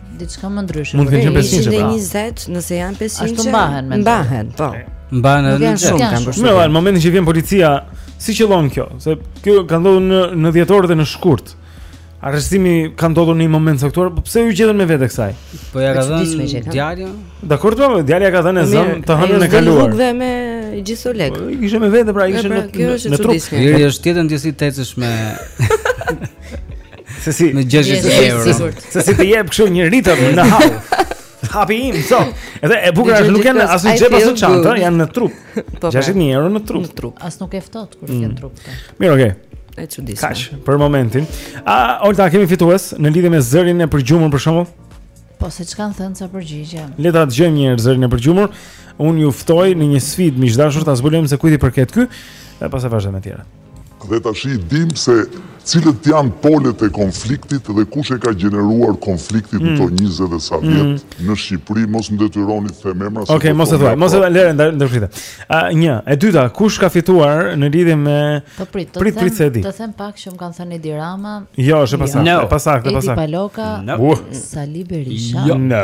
Diçka më ndryshe. Mund të kenë 500 sepse. 120 nëse janë 500. Ashtu mbahen me. Mbahen, po. Mbahen edhe në shumë kanë bërë. Në atë momentin që vjen policia, si qëllon kjo? Se kjo ka ndodhur në në dhjetor dhe në shkurt. Arrestimi ka ndodhur në një moment caktuar, po pse ju gjetën me vete kësaj? Po ja ka dhënë djali. Dakord, po djali ia ka dhënë ta zëmë të hënën e kaluar. Nuk vë me gjithë ato lekë. Po, ishte me vete, pra ishte pra, në në trup. Ti ri, është tjetër ndjesi të ecësh me Se si me 600 euro. Se si të jep kështu një ritëm në hap. Hapi im, so. Edhe e bukura është nuk janë as në xhep as në çantë, janë në trup. 60000 po, po. euro në trup. Në trup. As nuk ke ftohtë kur janë mm. trup. Mirë, okay. E çuditshme. Kaq për momentin. A Olta kemi fitues në lidhje me zërin e përgjumur për shkakun? Po se ç'kanë thënë sa përgjigje. Le ta dëgjojmë një herë zërin e përgjumur. Unë ju ftoj në një sfidë miq të dashur ta zbulojmë se kujt i përket ky, e pastaj vazhdojmë me të tjerat. Dhe tashi dimë se cilat janë polet e konfliktit dhe kush e ka gjeneruar konfliktin në këto 20 mm. dhe sa mm. vjet në Shqipëri, mos më detyroni të them emra. Oke, mos e thuaj, mos e thuaj, lere, ndërprite. Një, e dyta, kush ka fituar në lidhje me... Po prit, të prit, prit, prit, të them pak që më kanë thënë Edi Rama... Jo, është e pasaktë, no. e pasaktë, e pasaktë. Edi Paloka, no. Sali Berisha... Jo. No.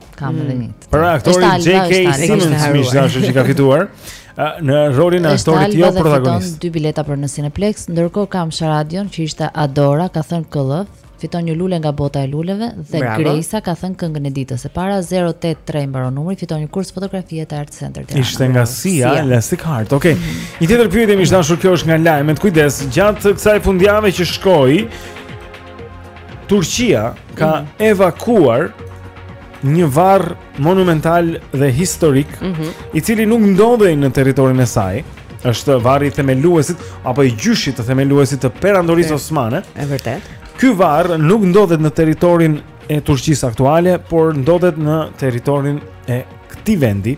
Kam edhe një. Mm. Pra aktori JK Simmons miq të dashur që ka fituar në rolin e aktorit jo protagonist. Fiton dy bileta për në Cineplex, ndërkohë kam sharadën që ishte Adora, ka thënë këllëf, fiton një lule nga bota e luleve dhe Grejsa ka thënë këngën e ditës e para, 083 mbaron numri, fiton një kurs fotografie te Art Center Tirana. Ishte nga Sia, Sia. Elastic Heart. Okej. Okay. Mm -hmm. Një tjetër pyetje miq të dashur kjo është nga lajmet. Kujdes, gjatë kësaj fundjave që shkoi, Turqia ka mm -hmm. evakuuar një varr monumental dhe historik, mm -hmm. i cili nuk ndodhej në territorin e saj. Është varri i themeluesit apo i gjyshit të themeluesit të Perandorisë Osmane. Është vërtet. Ky varr nuk ndodhet në territorin e Turqisë aktuale, por ndodhet në territorin e këtij vendi.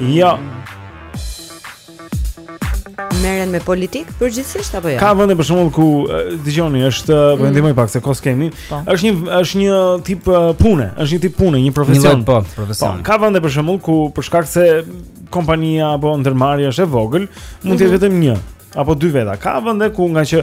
Jo. Merren me politikë përgjithësisht apo jo? Ka vende për shembull ku dëgjoni, është mm. po ju ndihmoj pak se kohë s'kemi. Po. Është një është një tip pune, është një tip pune, një profesion. Një po, profesion. Po, ka vende për shembull ku për shkak se kompania apo ndërmarrja është e vogël, mund të jetë mhm. vetëm një apo dy veta. Ka vende ku ngaqë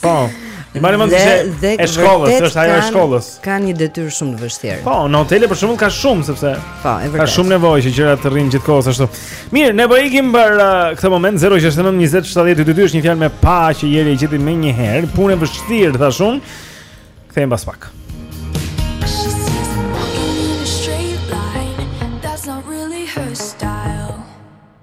Po. I marr me mend se e shkollës, është ajo e shkollës. Ka një detyrë shumë të vështirë. Po, në hotele për shembull ka shumë, sepse po, e ka shumë nevojë që gjërat të rrinë gjithë kohës ashtu. Mirë, ne po ikim për uh, këtë moment 069 20 70 22 është një fjalë me P që Jeri e gjeti menjëherë, punë e vështirë tha shumë. Kthehemi pas pak.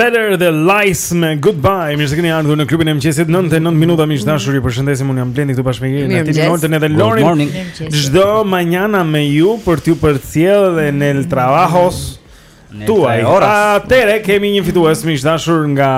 Feller dhe Lice me Goodbye. Mirë se keni ardhur në klubin e mëngjesit 99 minuta miq të dashur. Ju përshëndesim unë jam Blendi këtu bashkë me Jerin, Altin, Nolden edhe Lorin. Çdo manjana me ju për t'ju përcjellë në el trabajos. Tuaj. Atëherë kemi një fitues miq të dashur nga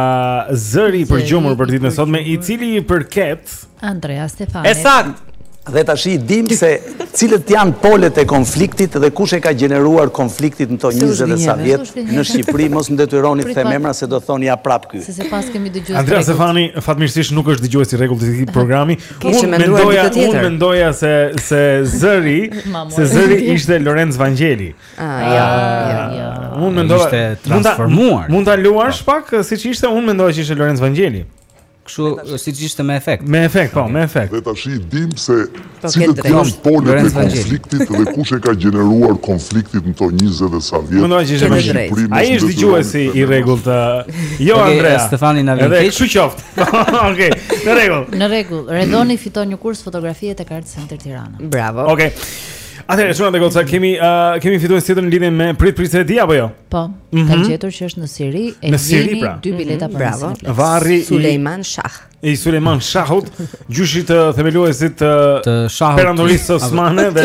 zëri i përgjumur për ditën e sotme, i cili i përket Andrea Stefani. E saktë. Dhe tash i dimë se cilët janë polet e konfliktit dhe kush e ka gjeneruar konfliktin në këto 20 e sa vjet në Shqipëri, mos më detyroni të them emra se do thoni ja prap ky. Se siç e kemi dëgjuar. Andrea Stefani fatmirësisht nuk është dëgjues i rregullt i programit. Unë mendoja, unë mendoja se se zëri, se zëri ishte Lorenc Vangjeli. Ah, jo, jo, jo. Unë mendoj se ishte transformuar. Mund ta luash pak siç ishte, unë mendoj se ishte Lorenc Vangjeli. Kështu siç ishte me efekt. Me efekt, po, me efekt. Dhe tash i dimë se po, cilët janë polet e konfliktit dhe kush e ka gjeneruar konfliktin në këto 20 e sa vjet. Mendoj se ishte me drejt. Ai është dëgjues i rregullt. Jo Andrea Stefani, na vjen keq. Kështu qoftë. Okej, në rregull. Në rregull. Redoni fiton një kurs fotografie te Art Center Tirana. Bravo. Okej. Atëherë çuna dhe goca kemi uh, kemi fitues tjetër në lidhje me prit prit se di apo jo? Po. Mm -hmm. Ka gjetur që është në Siri e në Siri, pra. dy bileta mm -hmm. për Bravo. Në Varri Sulejman Shah. I Sulejman Shahut, gjyshit të themeluesit të, të Shahut Perandorisë Osmane dhe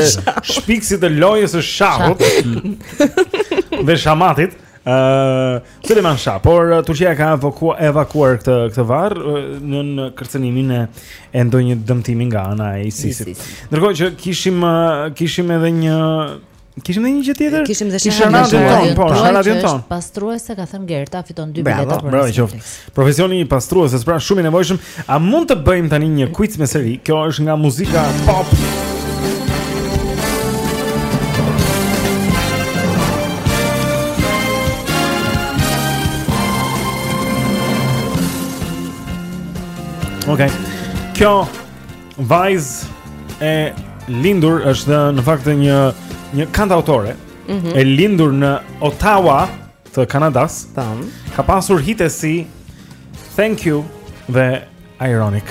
shpikësit të lojës së Shahut dhe Shahmatit. Ëh, uh, Sulejman Shah, por uh, Turqia ka evakuuar evakuuar këtë këtë varr uh, nën kërcënimin e e ndonjë dëmtimi nga ana e ISIS-it. Ndërkohë që kishim uh, kishim edhe një kishim edhe një gjë tjetër. Kishim dhe sharadën tonë, po, sharadën tonë. Pastruese ka thënë Gerta fiton dy bileta për. Bravo, bravo qoftë. Profesioni i pastrueses, pra shumë i nevojshëm. A mund të bëjmë tani një quiz me seri? Kjo është nga muzika pop. Ok. Kjo vajzë e lindur është në fakt një një kantautore. Mm -hmm. E lindur në Ottawa, të Kanadasë. Tam. Ka pasur hite si Thank You dhe Ironic.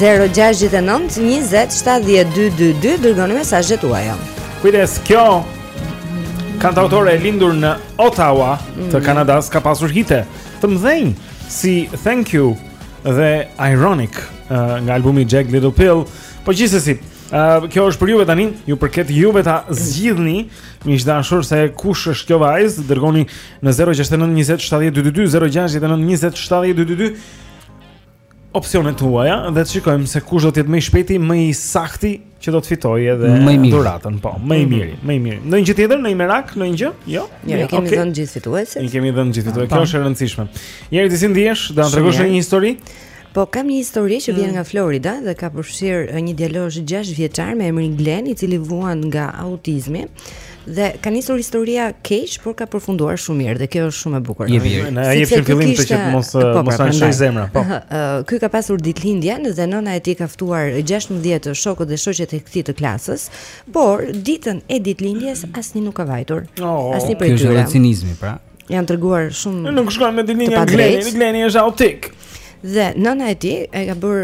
0-6-9-20-70-222 Dërgoni mesazhet tuaja. Kujdes, kjo Kantautore e lindur në Ottawa mm. Të Kanadasë ka pasur hite Të mëdhenj si Thank You Dhe Ironic uh, Nga albumi Jagged Little Pill Po gjithsesi uh, Kjo është për juve tani Ju përket juve ta zgjidhni Miq të dashur, se kush është kjo vajzë? Dërgoni në 069 20 70 222 069 20 70 222 opsionet tuaja dhe të shikojmë se kush do të jetë më i shpejti, më i sakti që do të fitojë edhe dhuratën, po, më i mhm. miri, më i miri. Ndonjë gjë tjetër, ndonjë merak, ndonjë gjë? Jo. Ne jo, kemi dhënë gjithë fituesit. Ne kemi dhënë gjithë fituesit. Kjo është e rëndësishme. Jeri ti si ndihesh? Do të tregosh një histori? Po kam një histori që vjen mm. nga Florida dhe ka përfshirë eh, një djalosh 6 vjeçar me emrin Glen, i cili vuan nga autizmi dhe ka nisur historia keq, por ka përfunduar shumë mirë dhe kjo është shumë e bukur. Na jep një fillim të që mos eh, po, mos pra, anshoj zemra. Po. Eh, ky ka pasur ditëlindjen dhe nëna e tij ka ftuar 16 shokët dhe shoqet e këtij të klasës, por ditën e ditëlindjes asnjë nuk ka vajtur. Oh, asnjë prej tyre. Ky është cinizmi, pra. Janë treguar shumë Nuk shkon me ditëlindjen e Glenit, Gleni është autik. Dhe nëna e tij e ka bër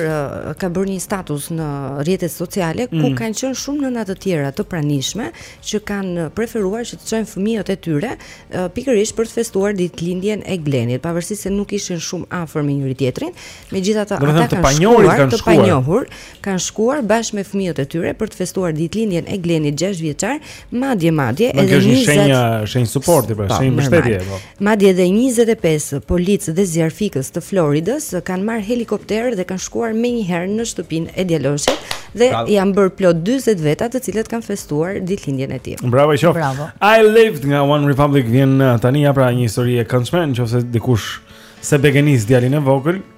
ka bër një status në rrjetet sociale ku mm. kanë qenë shumë nëna të tjera të pranishme që kanë preferuar që të çojnë fëmijët e tyre pikërisht për të festuar ditëlindjen e Glenit, pavarësisht se nuk ishin shumë afër me njëri tjetrin, megjithatë ata kanë shkuar të panjohur kanë shkuar bashkë me fëmijët e tyre për të festuar ditëlindjen e Glenit 6 vjeçar, madje madje edhe 20 Kjo është një shenjë, shenjë suporti, pra, shenjë mbështetje po. Madje edhe 25 policë dhe zjarrfikës të Floridës kanë marrë helikopter dhe kanë shkuar menjëherë në shtëpinë e djaloshit dhe Bravo. janë bërë plot 40 veta të cilët kanë festuar ditëlindjen e tij. Bravo qoftë. Bravo. I lived nga One Republic vjen uh, tani ja pra një histori e këndshme, nëse dikush s'e begenis djalin e vogël,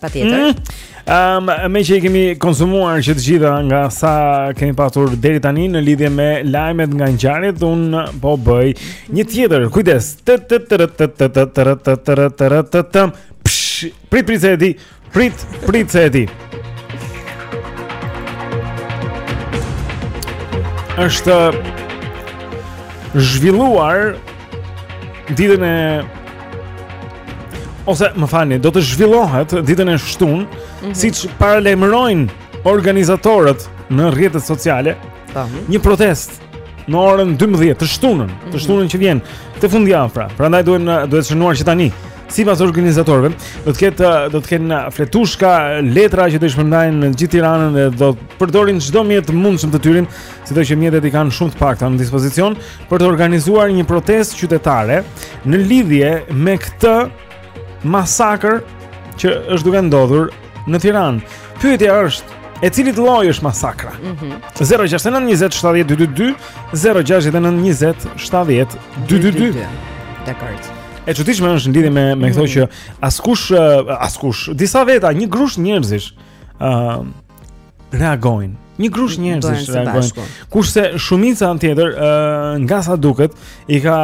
Patjetër. Ëm, mm -hmm. um, me që i kemi konsumuar që të gjitha nga sa kemi patur deri tani në lidhje me lajmet nga ngjarjet, unë po bëj një tjetër. Kujdes. Prit prit se e di. Prit prit se e di. Është zhvilluar ditën e ose më falni, do të zhvillohet ditën e shtunë, mm -hmm. siç paralajmërojnë organizatorët në rrjetet sociale, Tam. Mhm. një protestë në orën 12 të shtunën, të mhm. shtunën që vjen, këtë fundjavë pra. Prandaj duhen duhet shënuar që tani sipas organizatorëve, do të ketë do të kenë fletushka, letra që do të shpërndajnë në gjithë Tiranën dhe do të përdorin çdo mjet të mundshëm të tyrin, sido që mjetet i kanë shumë të pakta në dispozicion, për të organizuar një protestë qytetare në lidhje me këtë masakër që është duke ndodhur në Tiranë. Pyetja është E cilit lloj është masakra? Mm -hmm. 069 20 70 222 069 20 70 222 Dakord. E çuditshme është në lidhje me me këto mm -hmm. që askush askush disa veta një grusht njerëzish ë uh, reagojnë. Një grush njerëzish reagojnë. Kurse shumica tjetër, uh, nga sa duket, i ka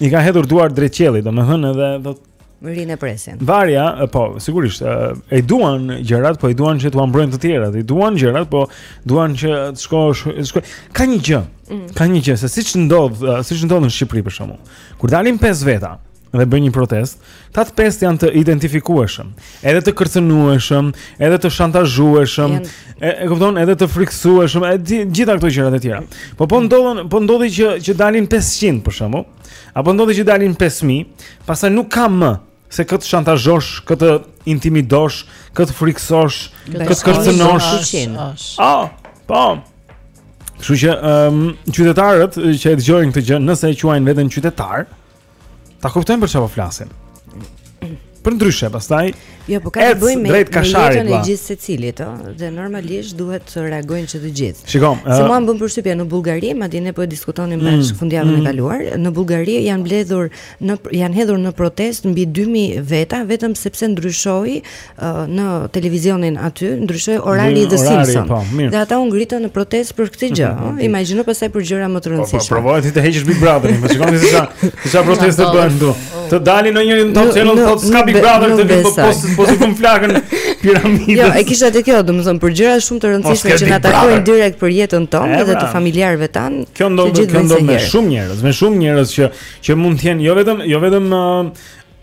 i ka hedhur duart drejt qiellit, domethënë edhe do të rrinë presin. Varja, po, sigurisht, e duan gjërat, po i duan që t'ua mbrojnë të tjerët. I duan gjërat, po duan që të shkosh, të shkoj. Ka një gjë. Mm. Ka një gjë, se siç ndodh, siç ndodh në Shqipëri për shembull. Kur dalin pesë veta, dhe bëjnë një protestë, ata të pestë janë të identifikueshëm, edhe të kërcënueshëm, edhe të shantazhueshëm, e, e kupton, edhe të frikësueshëm, e gjitha këto gjërat e tjera. Po po ndodhen, po ndodhi që që dalin 500 për shembull, apo ndodhi që dalin 5000, pastaj nuk ka më se kë të shantazhosh, kë të intimidosh, kë të frikësosh, kë të kërcënosh. Ah, po. Kështu që ëm um, qytetarët që e dëgjojnë këtë gjë, nëse e quajnë veten qytetarë, Ta kuptojnë për çfarë po flasim. Përndryshe, pastaj Jo, po ka të bëjë me drejt kasharit e gjithë secilit, ëh, dhe normalisht duhet të reagojnë që të gjithë. Shikom, ëh. Se mua më bën përshtypje në Bullgari, madje ne po e diskutonim mm, bash fundjavën mm. e kaluar, në Bullgari janë mbledhur në janë hedhur në protestë mbi 2000 veta vetëm sepse ndryshoi në televizionin aty, ndryshoi orari i The Simpsons. Po, dhe ata u ngritën në protestë për këtë gjë, ëh. Mhm. Imagjino pastaj për gjëra më të po, po, rëndësishme. Po, provoje ti të heqësh Big Brother, më shikoni se sa, se sa protestë bën këtu. Të dalin në një Top Channel, po s'ka Big Brother të vjen po post, po si kum flakën piramidës. Jo, e kisha te kjo, domethënë për gjëra shumë të rëndësishme që na takojnë direkt për jetën tonë dhe të familjarëve tanë. Kjo ndodh, kjo ndodh me shumë njerëz, me shumë njerëz që që mund të jenë jo vetëm, jo vetëm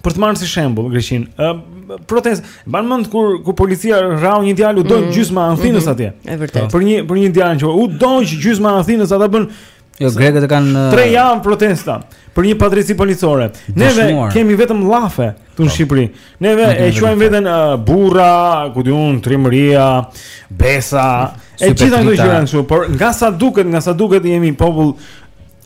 Për të marrë si shembull Greqinë, ë protestë, mban mend kur kur policia vrau një djalë u dogj mm. gjysma e Athinës mm-hmm. atje. Është vërtet. Për një për një djalë që u dogj gjysma e Athinës ata bënë Jo, grekët e kanë 3 javë protesta për një padrejti policore. Neve kemi vetëm llafe këtu në po. Shqipëri. Neve e quajmë veten uh, burra, ku diun trimëria, besa, e gjitha këto gjëra kështu, por nga sa duket, nga sa duket jemi popull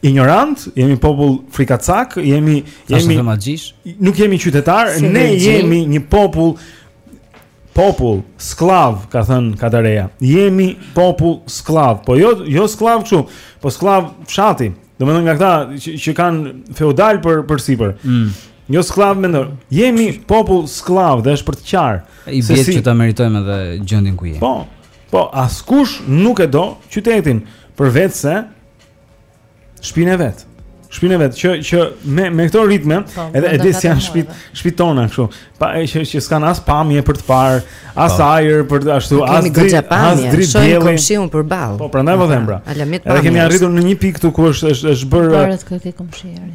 injorant, jemi popull frikacak, jemi jemi magjish. Nuk jemi qytetar, si ne jemi një popull popull skllav, ka thënë Kadareja. Jemi popull skllav, po jo jo skllav kështu, po skllav fshati. Domethënë nga këta që, që kanë feudal për përsipër. Mm. Jo skllav me nder. Jemi popull skllav dhe është për të qarë. I bie si... që ta meritojmë edhe gjendjen ku jemi. Po, po, askush nuk e do qytetin, përveçse Shpinë e vet. Shpinë e vet që që me me këto ritme, po, edhe e di si janë shtëpitë, shtëpitë tona kështu. Pa e që që s'kanë as pamje për të parë, as po. ajër për të ashtu, as dritë, as dritë dielli. Shohim komshiun përballë. Po prandaj po them pra. Edhe kemi arritur në një pikë këtu ku është është është bërë. Para këtij komshieri.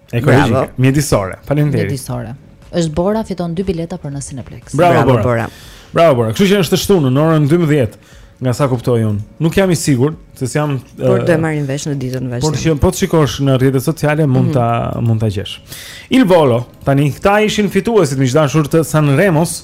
Ekologjike, mjedisore. Faleminderit. Mjedisore. Është Bora fiton dy bileta për në Cineplexx. Bravo, Bravo Bora. Bravo Bora. Kështu që është të shtunën në orën 12, nga sa kuptoj unë. Nuk jam i sigurt se s'jam Por do e marrim vesh ne ditën vesh. Por që po të shikosh në rrjetet sociale mund mhm. ta mm -hmm. mund ta gjesh. Il Volo, tani këta ishin fituesit miq të dashur të Sanremos.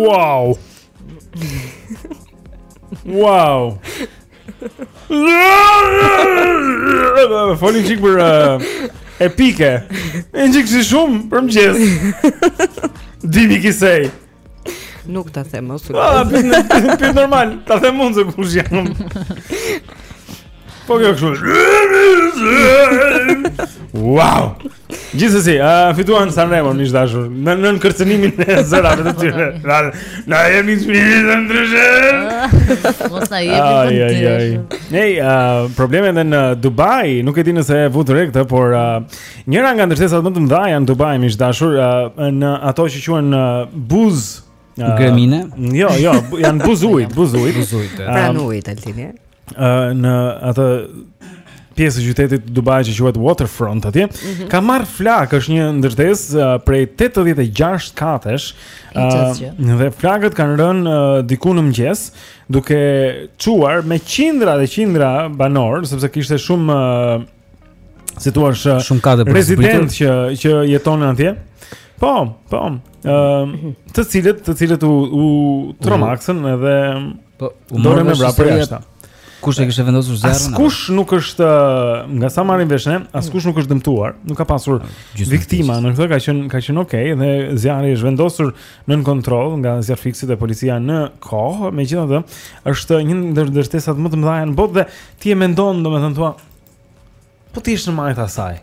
Wow. Wow. Folim një çik për uh, epike. Një çik si shumë për mëngjes. Dimë gjithsesi. Nuk ta them mos u lë. Ah, po normal, ta them unë se kush jam. Po kjo kështu. Wow. Gjithsesi, a uh, fituan Sanremon miq të dashur në nën kërcënimin e zërave të tyre. Na na jemi spirit ndryshe. Mos na jemi ai ai ai. Ne probleme dhe në Dubai, nuk e di nëse e vutë re këtë, por uh, Njëra nga ndërtesat më të mëdhaja në Dubai miq të dashur, uh, në ato që quhen uh, buzë uh gremine. Jo, jo, janë buzë ujit, buzë ujit. Buzë ujit. Pranë ujit Altin. Uh, në atë pjesë të qytetit të Dubai që quhet Waterfront atje, mm -hmm. ka marrë flakë, është një ndërtesë uh, prej 86 katesh. Uh, dhe flakët kanë rënë uh, diku në mëngjes, duke çuar me qindra dhe qindra banorë, sepse kishte shumë uh, si thua është shumë ka të rezidentë që që jetonin atje. Po, po. Ëm, ehm, uh, të cilët, të cilët u u tromaksën mm. edhe po u morën me vrap jashtë. Kush e kishte vendosur zjarrin? Askush nuk është nga sa marrim vesh ne, askush nuk është dëmtuar. Nuk ka pasur ah, viktima, në këto ka qenë ka qenë okay dhe zjarri është vendosur nën kontroll nga zjarrfikësit e policia në kohë. Megjithatë, është një ndër ndërtesat më të mëdhaja në botë dhe ti e mendon, domethënë thua, Po ti në majë të asaj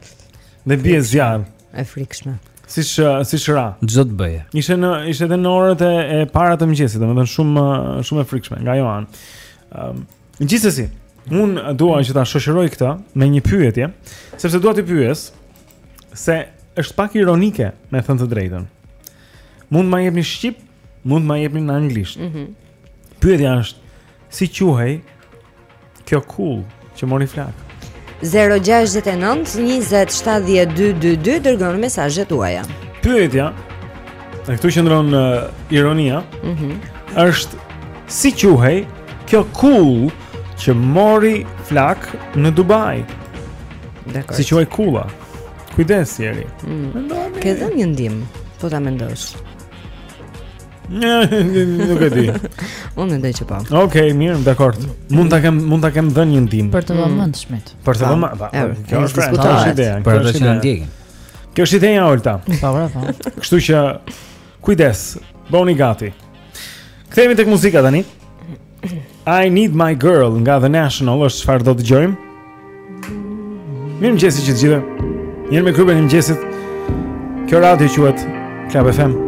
Dhe bie zjarr E frikshme Siç, siç ra Ç'do të bëje Ishte, në, ishte dhe në orët e, e para të mëngjesit Domethënë shumë, shumë e frikshme Nga kjo anë um, Gjithsesi Unë dua që ta shoqëroj këtë Me një pyetje Sepse dua të pyes Se është pak ironike Me thënë të drejten Mund ma jepni shqip Mund ma jepni në anglisht mm -hmm. Pyetja është Si quhej Kjo kullë që mori flak. 069 20 70 222 dërgoni mesazhet tuaja. Pyetja, e këtu qëndron uh, ironia, mm -hmm. është si quhej kjo kullë që mori flak në Dubai? Dakord. Si quhej kulla? Kujdes, Eri. Mm. Ke dhënë një ndihmë, po ta mendosh. Nuk e di. Unë mendoj që po. Okej, okay, mirë, dakor. Mund ta kem mund ta kem dhënë një ndihmë. Për të vëmendshmit. Mm. Për të vëmendshmit. Kjo është pra, kjo është ideja. Për ata që na ndjekin. Kjo është ideja Olta. Po, po, po. Kështu që kujdes, bëuni gati. Kthehemi tek muzika tani. I need my girl nga The National është çfarë do të dëgjojmë. Mirëmëngjes të gjithëve. Jemi me klubin e mëngjesit. Kjo radio quhet Club FM.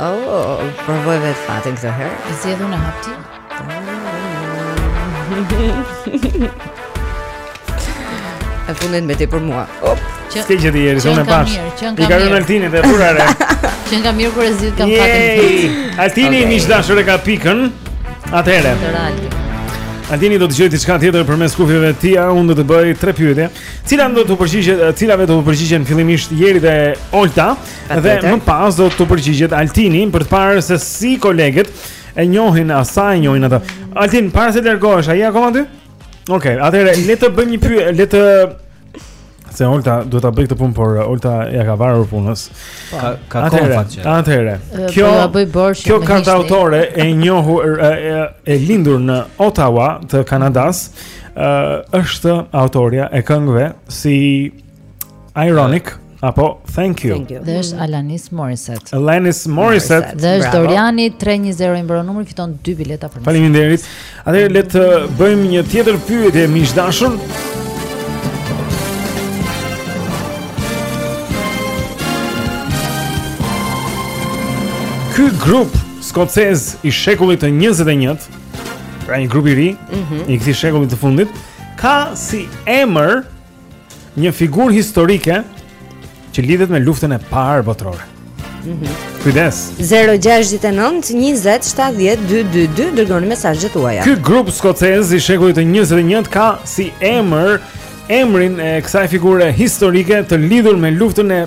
Oh, provoj vetë fatin këtë herë. E zgjedhu në hapti. A fundin me ti për mua. Op. Që ke gjeti jeri, zonë pas. I ka rënë Altinit e burrare. Që nga mirë kur e zgjidh kam fatin. Altini okay. miq të dashur e ka pikën. Atëherë. Altini do të dëgjojë diçka tjetër përmes kufjeve të tija, unë do të bëj tre pyetje. Cila do të përgjigjet, të cilave do t'u përgjigjen fillimisht Jeri dhe Olta? Dhe më pas do t'u përgjigjet Altini për të parë se si kolegët e njohin a sa e njohin ata. Altin, para se të largohesh, a je akoma aty? Okej, okay, atëherë le të bëjmë një pyetje, le të se Olta duhet ta bëjë këtë punë, por uh, Olta ia ka varur punës. Po. Ka ka konfat që. Atëherë, po kjo ia bëj borxh. Kjo kantautore e njohur e, e, e lindur në Ottawa të Kanadas, ë uh, është autorja e këngëve si Ironic apo thank you. Thank you. Dhe është Alanis Morissette. Alanis Morissette. Dhe është Doriani 320 i mbaron numri fiton 2 bileta për. Faleminderit. Atëherë le të bëjmë një tjetër pyetje miq të dashur. Ky grup skocez i shekullit të 21-të, pra një grup i ri, mm -hmm. i këtij shekulli të fundit, ka si emër një figurë historike që lidhet me luftën e parë botërore. Mhm. Kujdes. 0692070222 dërgoni mesazhet tuaja. Ky grup skocez i shekullit të 21 ka si emër emrin e kësaj figure historike të lidhur me luftën e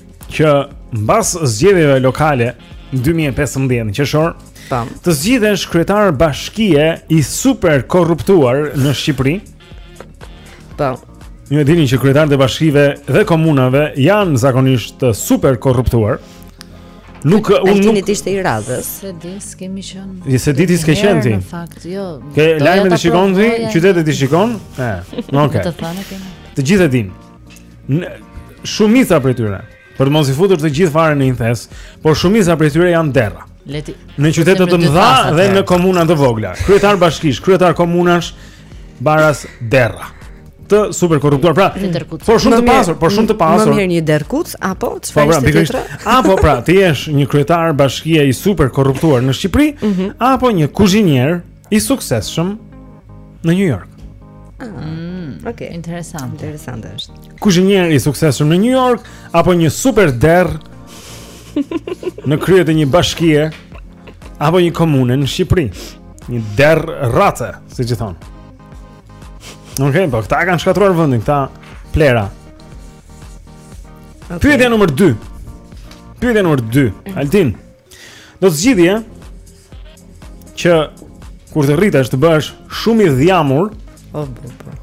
që mbas zgjedhjeve lokale në 2015 në qershor, tam, të zgjidhesh kryetar bashkie i super korruptuar në Shqipëri. Tam. Ju e dini që kryetarët e bashkive dhe komunave janë zakonisht të super korruptuar. Nuk unë nuk Altini ishte i radhës. S'e di, s'kemi qenë. Je s'e di ti s'ke qenë ti. Në fakt, jo. Ke lajmet i shikon ti, qytetet i shikon? Ëh. Okej. Të thënë kemi. Të gjithë e dinë. Shumica prej tyre, për të mos i futur të gjithë fare në një thes, por shumica prej tyre janë derra. Leti. Në qytete të mëdha dhe në komuna të vogla. Kryetar bashkish, kryetar komunash, baras derra të super korruptuar. Pra, por shumë të pasur, por shumë të pasur. Më mirë një derkuc apo po, çfarë pra, është tjetër? Apo pra, ti je një kryetar bashkie i super korruptuar në Shqipëri, mhm. apo një kuzhinier I suksesshëm në New York. Ah, mm, ok, interesant. Interesant është. Kuzhinier i suksesshëm në New York apo një super derr në krye të një bashkie apo një komune në Shqipëri. Një derr rrace, siç i thon. Ok, po këta e kanë shkatruar vendin, këta plehra. Okay. Pyetja numër 2. Pyetja numër 2. Altin. Do të zgjidhje që kur të rritesh të bëhesh shumë i dhjamur. Oh, po, po.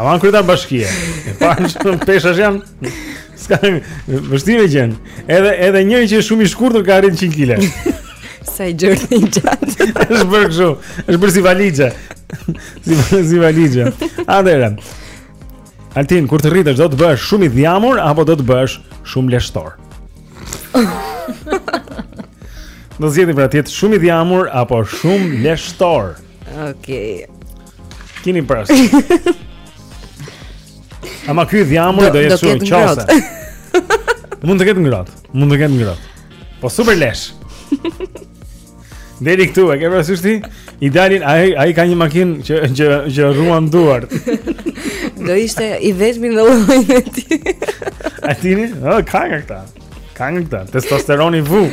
Avan kryetar bashkie. E parë që peshë janë ska vështirë gjën. Edhe edhe njëri që është shumë i shkurtër ka arritur 100 kg. Sa i gjërë i gjatë është bërë kështu është bërë si valixhe. Si, si valixhe. Atëherë Altin, kur të rritesh do të bëhesh shumë i dhjamur apo do të bëhesh shumë leshtor Do zgjidhni pra të jetë shumë i dhjamur apo shumë leshtor. Okej. Okay. Kini parasysh. Ama ky dhjamur do jetë shumë qose. Mund të ketë ngrohtë, mund të ketë ngrohtë. Po super lesh. Deri këtu, e ke parasysh ti? I dalin ai ai ka një makinë që që që rruan duart. Do ishte i vetmi në llojin e tij. Altini? Oh, ka nga këta. Ka nga këta. Testosteroni vu.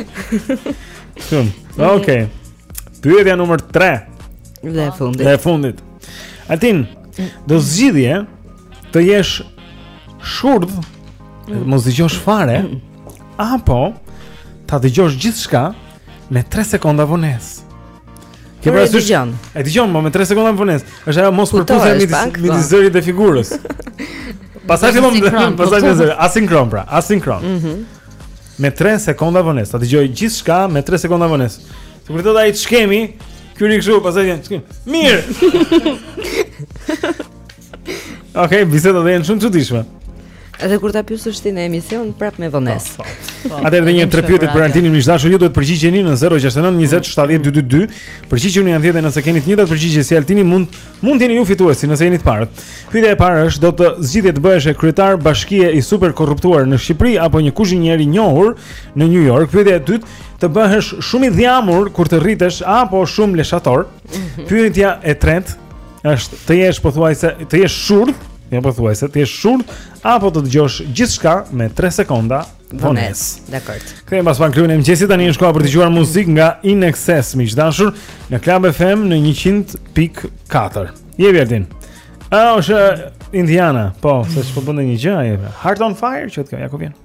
Shumë. Okej. Okay. Pyetja numër 3. Dhe fundit. Dhe fundit. Altin, do zgjidhje të jesh shurdh, mm. mos dëgjosh fare, mm. apo ta dëgjosh gjithçka, me 3 sekonda vonesë. Ke parasysh. E dëgjon, po me 3 sekonda vonesë. Është ajo mospërputhje midis po. midis zërit dhe figurës. Pastaj fillon të them, pastaj me zërin, asinkron pra, asinkron. Mhm. Me 3 sekonda vonesë, ta dëgjoj gjithçka me 3 sekonda vonesë. Të kujtoj ai ç'kemi, ky rri kështu, pastaj vjen. Mirë. Okej, okay, biseda do jetë shumë e çuditshme. Edhe kur ta pyesësh ti në emision prap me vonesë. Po, po, po. Atëherë tre pyetje për Altinin miq të dashur, ju duhet përgjigjeni në 069 20 70 222. Përgjigjuni të nderuar nëse keni të njëjtat përgjigje si Altini mund mund të jeni ju fituesi nëse jeni të parët. Pyetja e parë është do të zgjidhje të bëheshe kryetar bashkie i super korruptuar në Shqipëri apo një kuzhinier i njohur në New York. Pyetja e dytë të bëhesh shumë i dhjamur kur të rritesh apo shumë leshtor. Mhm. Pyetja e tretë është të jesh pothuajse të jesh shurdh, jo pothuajse të jesh shurdh apo të dëgjosh gjithçka me 3 sekonda vonesë. Dakor. Kthehem pas, pra Klubi i Mëngjesit tani është koha për të dëgjuar muzikë nga INXS miq të dashur në Club FM në 100.4. Ja vjen. Ah, është Indiana. Po, se s'po bën ndonjë gjë ai. Heart on Fire, çka ka? Ja ku vjen.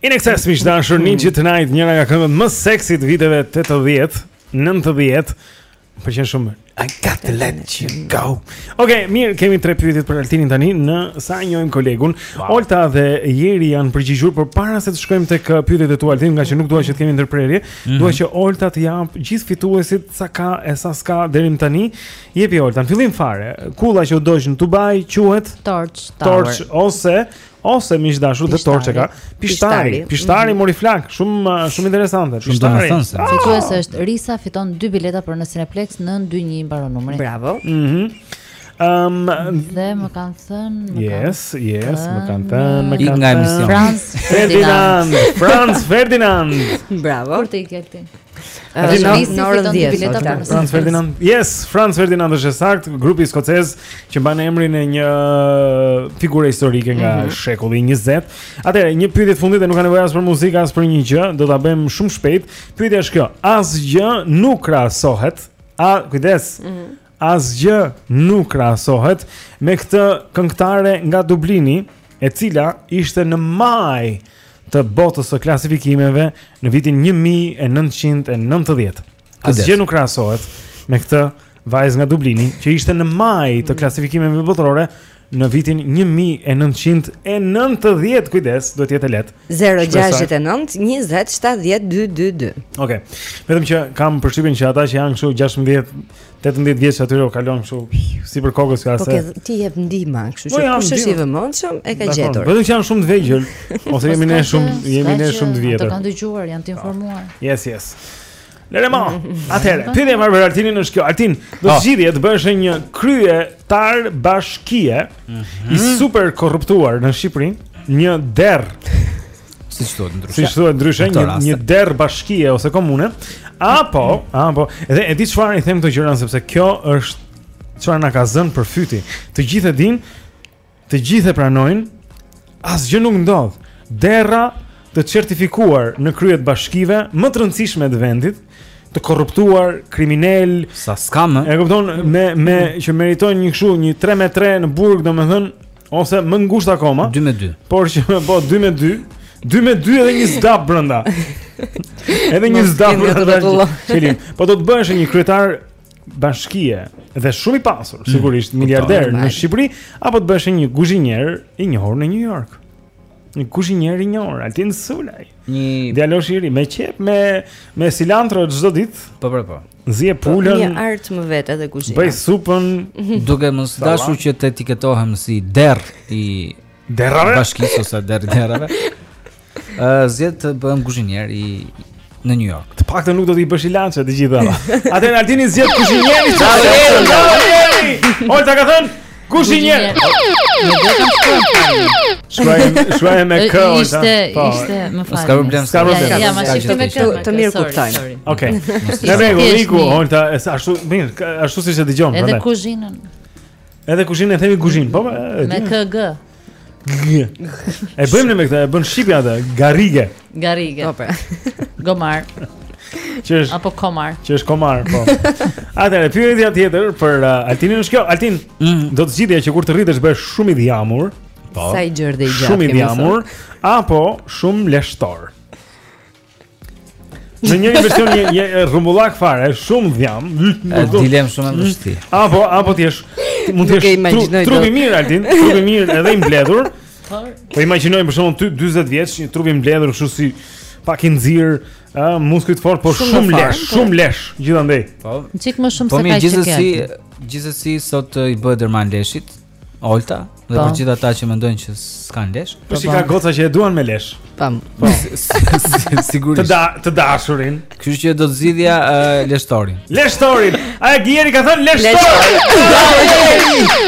INXS miq të dashur mm. Need You Tonight njëra nga këngët më sexy të viteve 80, 90. Pëlqen shumë. I got to let you know. Okej, okay, mirë, kemi tre pyetje për Altinin tani në sa e njohim kolegun. Wow. Olta dhe Jeri janë përgjigjur, por para se të shkojmë tek uh, pyetjet e tua Altin, ngaqë nuk dua që të kemi ndërprerje, mm -hmm. dua që Olta të japë gjithë fituesit sa ka e sa s'ka deri më tani. Jepi Olta, në fillim fare. Kulla që u dogj në Dubai quhet Torch Tower. Torch ose Ose miq të dashur dhe torç e ka. Pishtari, pishtari mhm. mori flak, shumë shumë interesante. Shumë domethënëse. Ah! Fituesi është Risa, fiton dy bileta për në Cineplex në 21 i mbaron numri. Bravo. Mhm. Mm Ëm um, dhe më kanë thënë, më kanë. Yes, yes, më kanë thënë, më kanë. Nga emisioni. Franz Ferdinand. Franz Ferdinand. Bravo. Kur të ikë ti? Në në orën 10 bileta për Franz Ferdinand. Yes, Franz Ferdinand është saktë, grupi skocez që mban emrin e një figure historike nga mm -hmm. shekulli 20. Atëherë, një pyetje të fundit dhe nuk ka nevojë as për muzikë, as për një gjë, do ta bëjmë shumë shpejt. Pyetja është kjo: Asgjë nuk krahasohet. A kujdes? Mm -hmm. Asgjë nuk krahasohet me këtë këngëtare nga Dublini, e cila ishte në majë të botës së klasifikimeve në vitin 1990. Asgjë nuk krahasohet me këtë vajzë nga Dublini që ishte në majë të klasifikimeve botërore në vitin 1990, kujdes, duhet të jetë e lehtë. 069 20 70 222. Okej. Vetëm që kam përshtypjen që ata që janë këtu 16 18 vjeç atyre u kalon këtu sipër kokës ka po se. Po ti jep ndihmë, kështu po që kush është i vëmendshëm e ka gjetur. Vetëm që janë shumë të vegjël ose jemi ne shumë jemi ne shumë të vjetër. Ata kanë dëgjuar, janë të informuar. Yes, yes. Lëre ma, atëhere, pyetja e parë për Altinin është kjo Altin, do të ah. zgjidhje të bëheshe një kryetar bashkie mhm. I super korruptuar në Shqipëri Një derr Siç thuhet ndryshe Siç thuhet ndryshe, një, një derr bashkie ose komune Apo, apo, edhe e di çfarë i them këto gjëra Sepse kjo është çfarë na ka zënë për fyti Të gjithë e dinë, Të gjithë e pranojnë, asgjë nuk ndodh. Derra të certifikuar në krye të bashkive më të rëndësishme të vendit, të korruptuar, kriminelë, sa s'ka më. E kupton me me që meritojnë një kështu një 3 me 3 në burg, domethënë ose më ngushtë akoma. 2 me 2. Por që po 2 me 2, 2 me 2 edhe një zdap brenda. Edhe një zdap brenda. Qeli. Po do të bëheshe një kryetar bashkie dhe shumë i pasur, mm, sigurisht miliarder në Shqipëri, apo të bëhesh një kuzhinier i njohur në New York. Një kuzhinier i njohur, Altin Sulaj. Një djalosh i ri me qepë, me me cilantro çdo ditë. Po po po. Po, pulën. Një art më vete edhe kuzhina. Bëj supën duke mos dashur që të etiketohem si derr i derrave. Bashkisë ose derr i derrave. Ë zgjedh të bëhem kuzhinier i në New York. Të paktën nuk do t'i bësh ilaçe të gjitha. Atëherë Altini zgjedh kuzhinier. Olta ka thënë kuzhinier. Shkruaj, shkruaje me k Olta. Ishte, po. ishte, më fal. S'ka problem, s'ka problem. Ja, ma shkruaj me k, të mirëkuptoj. Okej. Në rregull, iku, Olta, ashtu, mirë, ashtu siç e dëgjon. Edhe kuzhinën. Edhe kuzhinë e themi kuzhinë, po? Me KG. E bëjmë ne me këta, e bën shqipja atë, garrige Garrige po, pra. Gomar që është, Apo komar Që është komar, po Atëherë, pyetja tjetër për uh, Altinin është kjo Altin, mm. do të zgjidhje që kur të rritesh të bëhesh shumë i dhjamur po, Sa i gjerë dhe i gjatë Shumë i dhjamur Apo shumë leshtor Në një version je, je rrumbullak fare, shumë dhjam. Dilemë shumë e vështirë. Apo apo ti je mund të jesh trup i mirë Altin, trup i mirë edhe i mbledhur. Po imagjinoj për shembull ty 40 vjeç, një trup i mbledhur kështu si pak i nxirë, ë, muskuj të fortë, por shumë lesh, po. shumë lesh gjithandej. Po. Çik më shumë po se kaq. Po mirë, gjithsesi, gjithsesi sot i bëhet derman leshit. Olta dhe po. për gjithë ata që mendojnë që s'kanë lesh. Po se ka goca që e duan me lesh. Tam. Po. Sigurisht. Të da, të dashurin. Kështu që do të zgjidhja uh, leshtorin. Leshtorin. A Gjeri ka thënë leshtorin.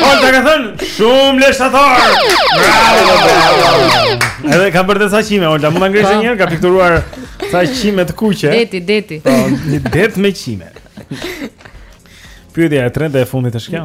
Olta ka thënë shumë leshtor. Bravo. bravo. Edhe ka bërë disa qime Olta, mund ta ngresh po. një herë, ka pikturuar sa qime të kuqe. Deti, deti. Po, një det me qime. Pyetja e tretë e e fundit është kjo.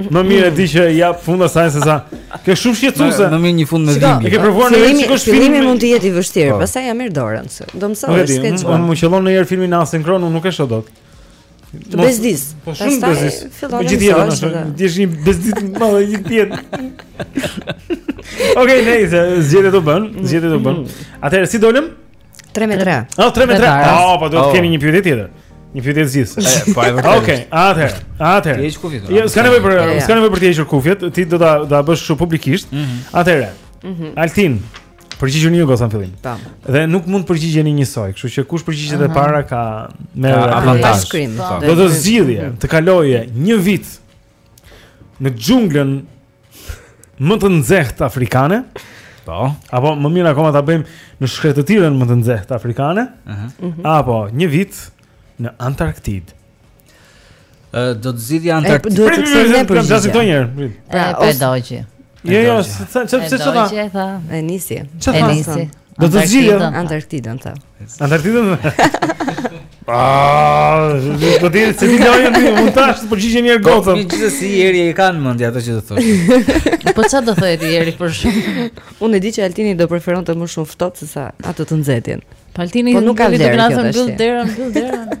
Më mirë e di që ia futa sa se sa. Kjo shumë shqetësuese. Më mirë një fund me dhimbje. E ke provuar ndonjëherë të shikosh film? Filmi mund të jetë i vështirë, po. pastaj ia merr dorën se. Do mësoj të skej. Unë më qëllon ndonjëherë filmin asinkron, unë nuk e shoh dot. Të bezdis. Po shumë bezdis. Po gjithë jetën ashtu. Është një bezdi e madhe tjetër. Okej, nejse, zgjedhjet u bënë, zgjedhjet u bënë. Mm. Atëherë si dolëm? 3 me 3. Ah, 3 me 3. Ah, po do të oh. kemi një pyetje tjetër. Një pyetje zgjidhëse. Eh, po e vërtetë. Okej, atëherë, atëherë. Vëri kufjet. Jo, s'ka nevojë për, s'ka nevojë për të hequr kufjet, ti do ta do ta bësh kështu publikisht. Mhm. Atëherë. Mhm. Altin, përgjigjeni ju goca në fillim. Po. Dhe nuk mund të përgjigjeni njësoj, kështu që kush përgjigjet e para ka më avantazh. Do të zgjidhje, të kaloje një vit në xhunglën më të nxehtë afrikane. Po. Apo më mirë akoma ta bëjmë në shkretëtirën më të nxehtë afrikane. Ëh. Uh -huh. Mhm. Apo një vit në Antarktidë. Ë, do të zgjidhja Antarktidë. Do të kemi një problem tash këtu një herë. Po, e dogji. Jo, jo, ç'të ç'të ç'të. E nisi. E nisi. Do të zgjidhja Antarktidën ta. Antarktidën. Ah, do të jetë një lojë në montazh të përgjigje një herë po, gocën. Po gjithsesi Eri e ka në mendje ato që do thosh. Po çfarë do thotë Eri për shkak? Unë e di që Altini do preferonte më shumë ftohtë se sa atë të nxehtin. Altini po nuk ka vlerë. Po nuk ka vlerë.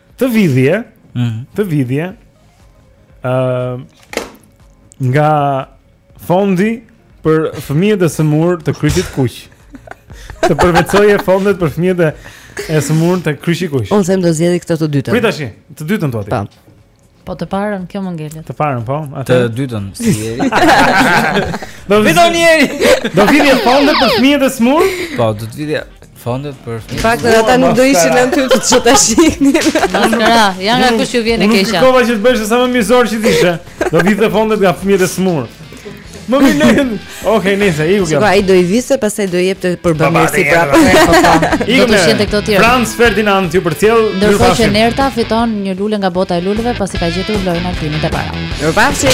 Të vidhje, mm. të vidhje, uh, nga fondi për fëmijët e sëmurë të Kryqit Kuq. Të përvetësoje fondet për fëmijët e sëmurë të Kryqit Kuq. Unë them do zgjedh këtë të dytën. Prit tashi, të dytën thua ti. Po. Po të parën kjo më ngelet. Të parën po, atë. Të dytën si Eri. Do vini një jeri. Do vidhje fondet për fëmijët e smurë? Po, do të vidhja fondet për fëmijët. Fakt se ata nuk do ishin aty që ta shihnin. Ra, janë nga kush ju vjen e keqja. Nuk kërkova që të bëhesh sa më mizor që ti Do vidhje fondet nga fëmijët e smurë. Më mirë lehen. Okej, nice, iku kjo. Po ai do i vidhte, pastaj do i jepte për bamirësi prapë. Iku me shëndet kjo tjetra. Franz Ferdinand ju përcjell. Ndërkohë që Nerta fiton një lule nga bota e luleve pasi ka gjetur lojën e Altinit e para. Mirupafshi.